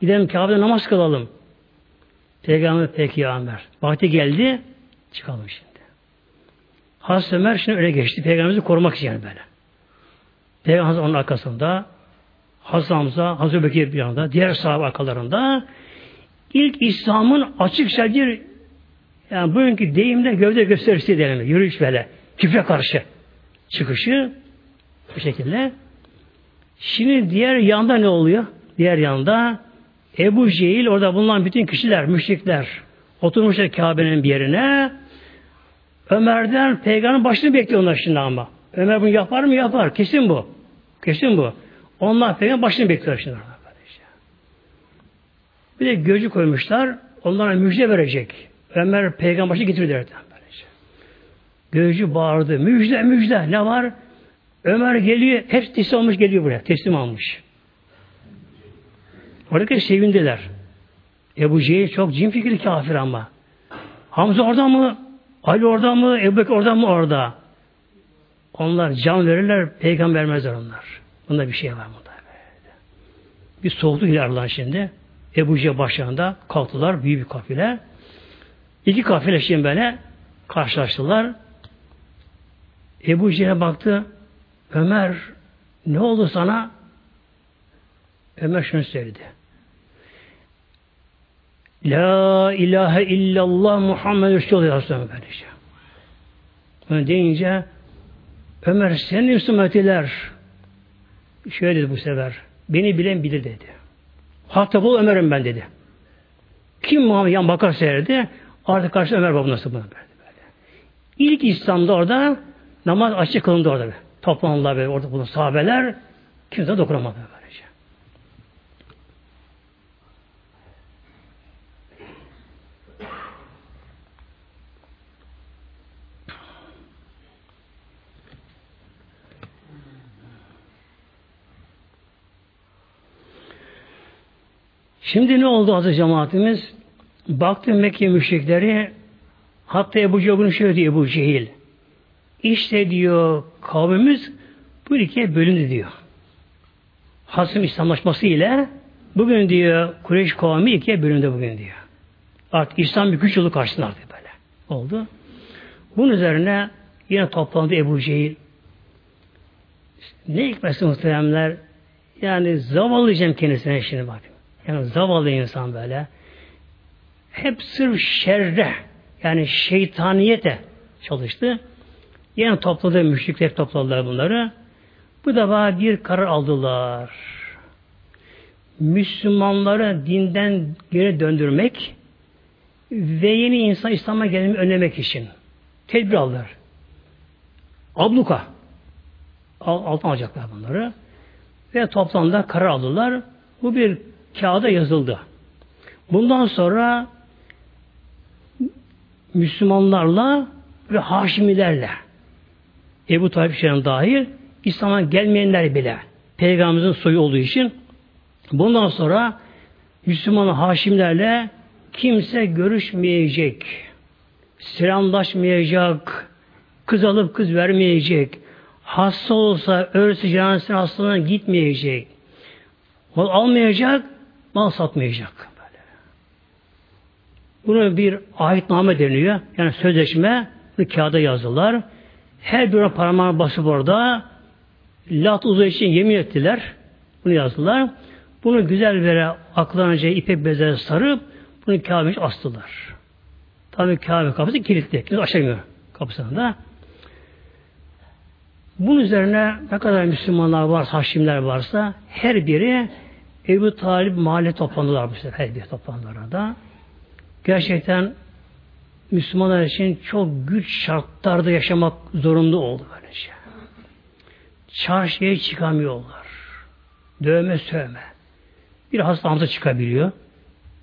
Gidelim Kabe'de namaz kılalım. Peygamber peki ya Ömer. Vakti geldi. Çıkalım şimdi. Hazreti Ömer şimdi öyle geçti. Peygamberimizi korumak için yani böyle. Peygamber onun arkasında Hazreti Hamza, Hazreti Bekir bir yanında, diğer sahabe arkalarında ilk İslam'ın açıkça bir yani bugünkü deyimde gövde gösterisi diyelim. Yürüyüş böyle. Küfre karşı çıkışı bu şekilde. Şimdi diğer yanda ne oluyor? Diğer yanda Ebu Cehil orada bulunan bütün kişiler, müşrikler oturmuşlar Kabe'nin bir yerine Ömer'den peygamberin başını bekliyorlar şimdi ama. Ömer bunu yapar mı? Yapar. Kesin bu. Kesin bu. Onlar peygamber başını bekliyor şimdi. Bir de gözü koymuşlar. Onlara müjde verecek. Ömer peygamber başı getirdi Gözcü bağırdı. Müjde müjde. Ne var? Ömer geliyor. Hep teslim olmuş geliyor buraya. Teslim almış. Oradaki sevindiler. Ebu Cehil çok cin fikri kafir ama. Hamza orada mı? Ali orada mı? Ebu Bekir orada mı? Orada. Onlar can verirler, peygamber vermezler onlar. Bunda bir şey var bunda. Bir soğuktu ilerler şimdi. Ebu Cehil başlarında kalktılar, büyük bir kafile. İki kafile şimdi böyle karşılaştılar. Ebu Cehil'e baktı. Ömer ne oldu sana? Ömer şunu söyledi. La ilahe illallah Muhammed Resulullah Aleyhisselam böylece. Bunu deyince Ömer senin üstümetiler şöyle dedi bu sefer. Beni bilen bilir dedi. Hatta bu Ömer'im ben dedi. Kim Muhammed yan bakar seyredi. Artık karşı Ömer babam nasıl buna böyle. İlk İslam'da orada namaz açık kılındı orada. Toplandılar böyle orada bulunan sahabeler kimse dokunamadı. Şimdi ne oldu azı cemaatimiz? Baktı Mekke müşrikleri hatta Ebu Cehil'in şöyle diyor Ebu Cehil. İşte diyor kavmimiz bu ikiye bölündü diyor. Hasım İslamlaşması ile bugün diyor Kureyş kavmi ikiye bölündü bugün diyor. Artık İslam bir güç yolu karşısında artık böyle. Oldu. Bunun üzerine yine toplandı Ebu Cehil. Ne hikmetse muhteremler yani zavallı diyeceğim kendisine şimdi bakın. Yani zavallı insan böyle. Hep sırf şerre yani şeytaniyete çalıştı. Yani topladı, müşrikler topladılar bunları. Bu defa bir karar aldılar. Müslümanları dinden geri döndürmek ve yeni insan İslam'a gelmeyi önlemek için tedbir aldılar. Abluka altın alacaklar bunları ve toplamda karar aldılar. Bu bir kağıda yazıldı. Bundan sonra Müslümanlarla ve Haşimilerle Ebu Talip Şer'in dahil İslam'a gelmeyenler bile Peygamberimizin soyu olduğu için bundan sonra Müslüman Haşimlerle kimse görüşmeyecek. Selamlaşmayacak. Kız alıp kız vermeyecek. Hasta olsa ölse cenazesine hastalığına gitmeyecek. Almayacak, mal satmayacak. Böyle. Buna bir ahitname deniyor. Yani sözleşme bir kağıda yazdılar. Her bir parmağına basıp orada lat uzay için yemin ettiler. Bunu yazdılar. Bunu güzel vere aklanınca ipek bezleri sarıp bunu Kabe'ye astılar. Tabii Kabe kapısı kilitli. Kimse açamıyor kapısında. Bunun üzerine ne kadar Müslümanlar varsa, Haşimler varsa her biri Ebu Talip mahalle toplandılar bu sefer. Her bir toplandılar orada. Gerçekten Müslümanlar için çok güç şartlarda yaşamak zorunda oldu böylece. Çarşıya çıkamıyorlar. Dövme sövme. Bir hasta çıkabiliyor.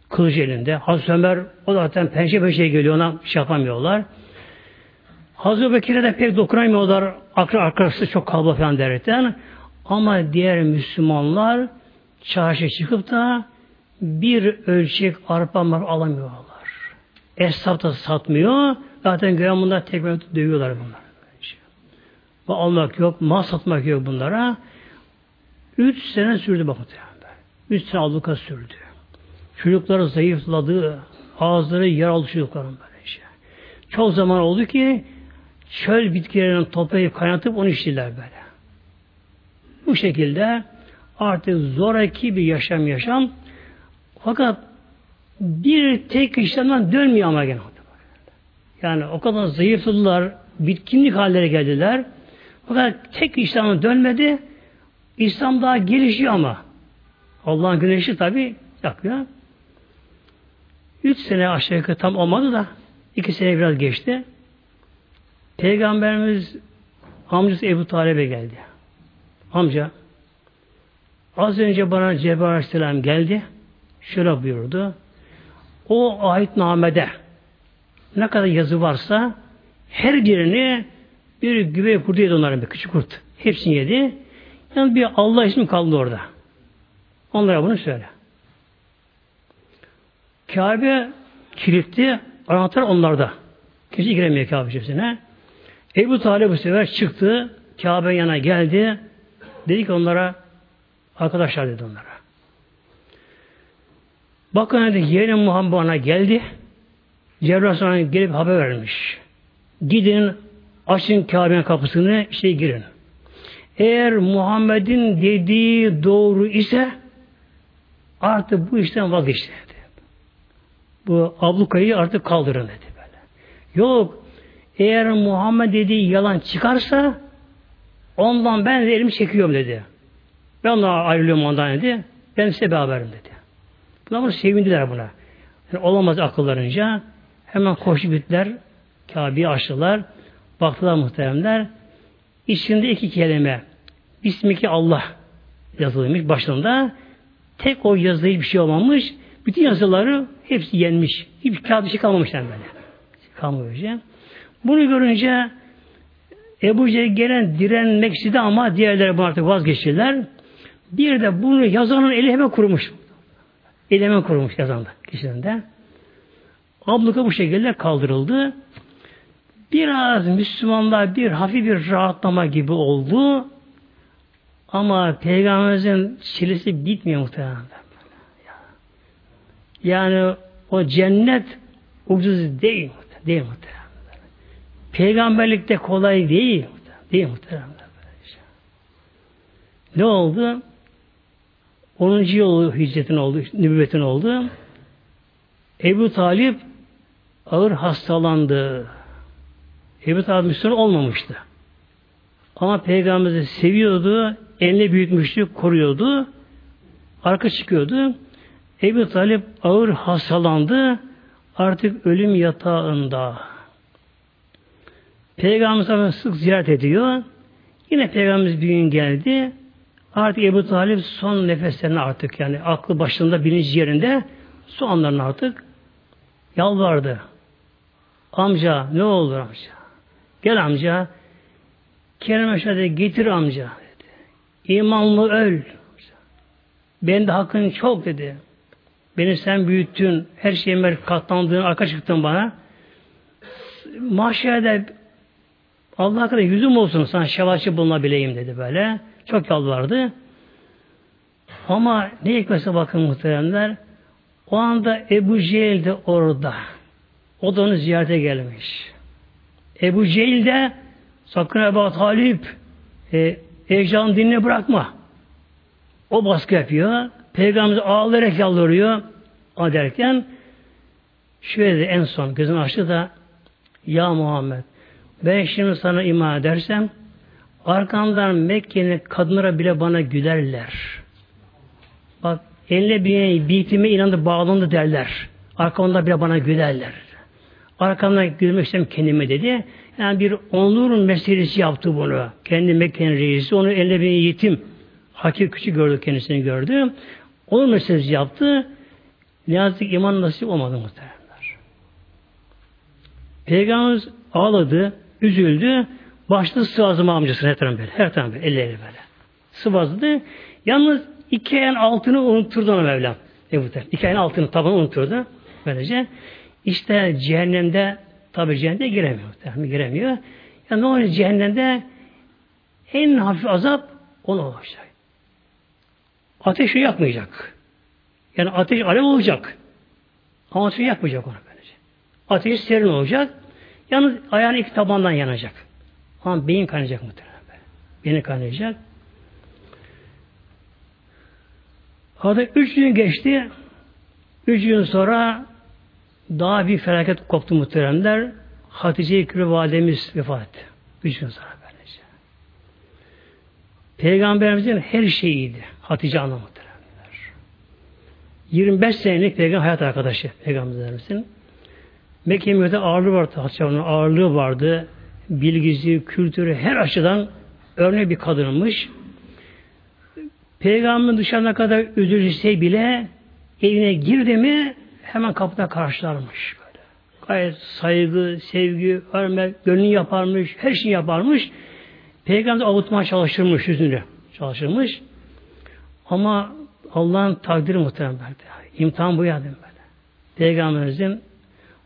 Kılıç elinde. Hazreti Ömer o zaten pençe pençe geliyor ona şey yapamıyorlar. Hazreti Bekir'e de pek dokunamıyorlar. Akra arkası çok kalabalık falan derken. Ama diğer Müslümanlar çarşıya çıkıp da bir ölçek arpa mar alamıyorlar. Esnaf da satmıyor. Zaten bunlar tekrar dövüyorlar bunlar. Bu almak yok, mal satmak yok bunlara. Üç sene sürdü bakın. Üç sene aldıka sürdü. Çocukları zayıfladı. Ağızları yaralı çocukların böylece. Çok zaman oldu ki çöl bitkilerini toplayıp kaynatıp onu içtiler böyle. Bu şekilde artık zoraki bir yaşam yaşam. Fakat bir tek işlemden dönmüyor ama gene. Yani o kadar zayıfladılar, bitkinlik hallere geldiler. Fakat tek İslam'a dönmedi. İslam daha gelişiyor ama. Allah'ın güneşi tabi yakıyor. Üç sene aşağı yukarı tam olmadı da iki sene biraz geçti. Peygamberimiz amcası Ebu Talib'e geldi. Amca az önce bana Cebrail Aleyhisselam geldi. Şöyle buyurdu. O ayetnamede ne kadar yazı varsa her birini bir güve kurdu yedi onların bir küçük kurt. Hepsini yedi. Yani bir Allah ismi kaldı orada. Onlara bunu söyle. Kabe kilitli, anahtar onlarda. Kimse giremiyor Kabe içerisine. Ebu Talib bu sefer çıktı, Kabe yana geldi. Dedi ki onlara, arkadaşlar dedi onlara. Bakın dedi, yeğenim Muhammed bana geldi. Cebrail sonra gelip haber vermiş. Gidin, açın Kabe'nin kapısını, işte girin. Eğer Muhammed'in dediği doğru ise artık bu işten vazgeçti dedi. Bu ablukayı artık kaldırın dedi böyle. Yok eğer Muhammed dediği yalan çıkarsa ondan ben de elimi çekiyorum dedi. Ben ondan ayrılıyorum ondan dedi. Ben size beraberim dedi. Bunlar bunu sevindiler buna. Yani olamaz akıllarınca. Hemen koşup gittiler. Kabe'yi açtılar. Baktılar muhteremler. İçinde iki kelime. Bismiki Allah yazılmış başında. Tek o yazıda hiçbir şey olmamış. Bütün yazıları hepsi yenmiş. Hiçbir kağıt bir şey kalmamış yani böyle. Kalmamış. Bunu görünce Ebu Cehil gelen direnmek istedi ama diğerleri bu artık vazgeçtiler. Bir de bunu yazanın eli hemen kurumuş. Eli hemen kurumuş yazanda kişiden Abluka bu şekilde kaldırıldı. Biraz Müslümanlar bir hafif bir rahatlama gibi oldu. Ama Peygamberimizin çilesi bitmiyor muhtemelen. Yani o cennet ucuz değil. Değil muhtemelen. Peygamberlik de kolay değil. Değil muhtemelen. Ne oldu? 10. yıl hicretin oldu, nübüvvetin oldu. Ebu Talip ağır hastalandı. Ebu Talib Müslüman olmamıştı. Ama Peygamber'i seviyordu, elini büyütmüştü, koruyordu. Arka çıkıyordu. Ebu Talip ağır hastalandı. Artık ölüm yatağında. Peygamberimiz sık ziyaret ediyor. Yine Peygamberimiz bir gün geldi. Artık Ebu Talip son nefeslerini artık yani aklı başında bilinci yerinde son anlarını artık yalvardı. Amca ne olur amca? Gel amca. Kerem Eşhed'e getir amca dedi. İmanlı öl. Ben de hakkın çok dedi. Beni sen büyüttün. Her şeyime katlandığın, arka çıktın bana. Mahşerde Allah kadar yüzüm olsun sana şevaçı bulunabileyim dedi böyle. Çok yalvardı. Ama ne hikmetse bakın muhteremler. O anda Ebu Cehil de orada. O da onu ziyarete gelmiş. Ebu Cehil de sakın Ebu Talip e, heyecan dinle bırakma. O baskı yapıyor. Peygamber ağlayarak yalvarıyor. O derken şöyle de en son gözünü açtı da Ya Muhammed ben şimdi sana iman edersem arkamdan Mekke'nin kadınlara bile bana gülerler. Bak eline bir bitime inandı bağlandı derler. Arkamda bile bana gülerler. Arkamdan gülmek istem kendime dedi. Yani bir onur meselesi yaptı bunu. Kendi Mekke'nin reisi. Onu eline bir yetim. Hakir küçük gördü kendisini gördü. Onur meselesi yaptı. Ne yazık iman nasip olmadı muhtemelenler. Peygamberimiz ağladı, üzüldü. Başladı sıvazlama amcasına her tarafı böyle. Her tarafı böyle. Elleri böyle. Sıvazladı. Yalnız iki ayın altını unutturdu ona Mevlam. Ebu İki ayın altını tabanı unuturdu. Böylece. İşte cehennemde tabi cehenneme giremiyor. Tabi giremiyor. Ya ne oluyor cehennemde en hafif azap onu olacak. Ateşi yakmayacak. Yani ateş alev olacak. Ama ateşi yakmayacak onu böylece. Ateş serin olacak. Yalnız ayağın iki tabandan yanacak. Ama beyin kaynayacak muhtemelen. Beyni kaynayacak. Arada üç gün geçti. Üç gün sonra daha bir felaket koptu muhteremler. Hatice-i Kübra validemiz vefat etti. Üç gün sonra böylece. Peygamberimizin her şeyiydi. Hatice ana muhteremler. 25 senelik peygamber hayat arkadaşı peygamberimizin. Mekke Mehmet'e ağırlığı vardı. Hatice ağırlığı vardı. Bilgisi, kültürü her açıdan örnek bir kadınmış. Peygamberin dışarına kadar üzülse bile evine girdi mi hemen kapıda karşılarmış. Böyle. Gayet saygı, sevgi, hürmet, gönlünü yaparmış, her şeyi yaparmış. Peygamber avutmaya çalışırmış yüzünü. Çalışırmış. Ama Allah'ın takdiri muhtemelen. İmtihan bu yani böyle. Peygamberimizin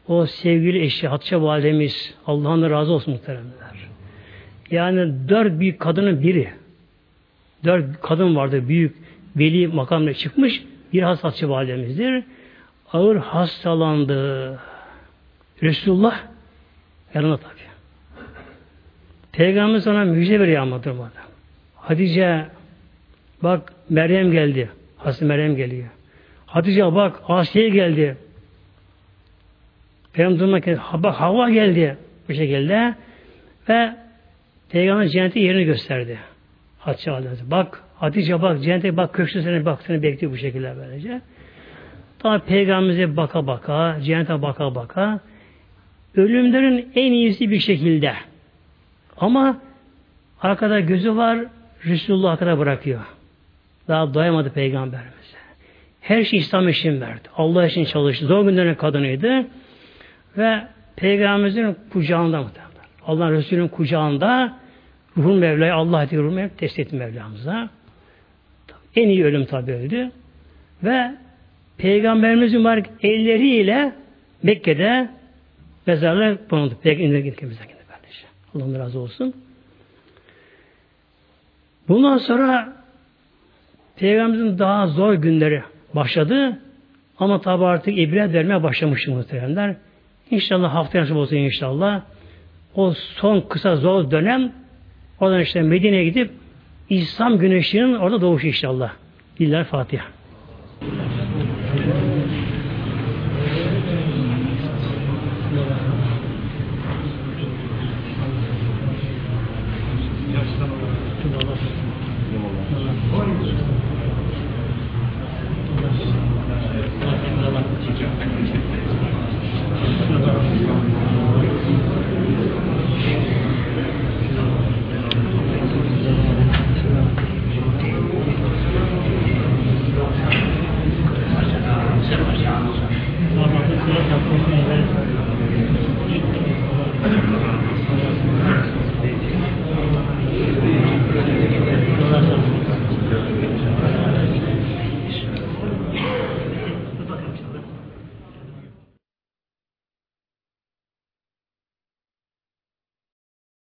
o sevgili eşi Hatice validemiz Allah'ın razı olsun muhteremler. Yani dört büyük kadının biri. Dört kadın vardı büyük veli makamına çıkmış. Bir Hatice validemizdir. Ağır hastalandı. Resulullah yanına tabi. Peygamber sana müjde veriyor ama durmadan. Hatice bak Meryem geldi. Hazreti Meryem geliyor. Hatice bak Asiye geldi. Peygamber durmadan bak Hava geldi bu şekilde ve Peygamber cenneti yerini gösterdi. Hatice Validemiz. Bak Hatice bak cennete bak köşkü seni bak seni bekliyor bu şekilde böylece. Daha Peygamberimize baka baka, cennete baka baka ölümlerin en iyisi bir şekilde. Ama arkada gözü var, Resulullah arkada bırakıyor. Daha doyamadı Peygamberimize. Her şey İslam için verdi. Allah için çalıştı. Zor günlerin kadınıydı. Ve Peygamberimizin kucağında mı? Allah Resulü'nün kucağında ruhun Mevla'ya Allah etti ruhun Mevla'ya teslim etti Mevlamıza. En iyi ölüm tabi öldü. Ve Peygamberimizin mübarek elleriyle Mekke'de mezarlar bulundu. Peygamberimizin ülkemizde kardeşim. Allah razı olsun. Bundan sonra Peygamberimizin daha zor günleri başladı. Ama tabi artık ibret vermeye başlamıştı muhteremler. İnşallah haftaya nasip olsun inşallah. O son kısa zor dönem oradan işte Medine'ye gidip İslam güneşinin orada doğuşu inşallah. Diller Fatiha.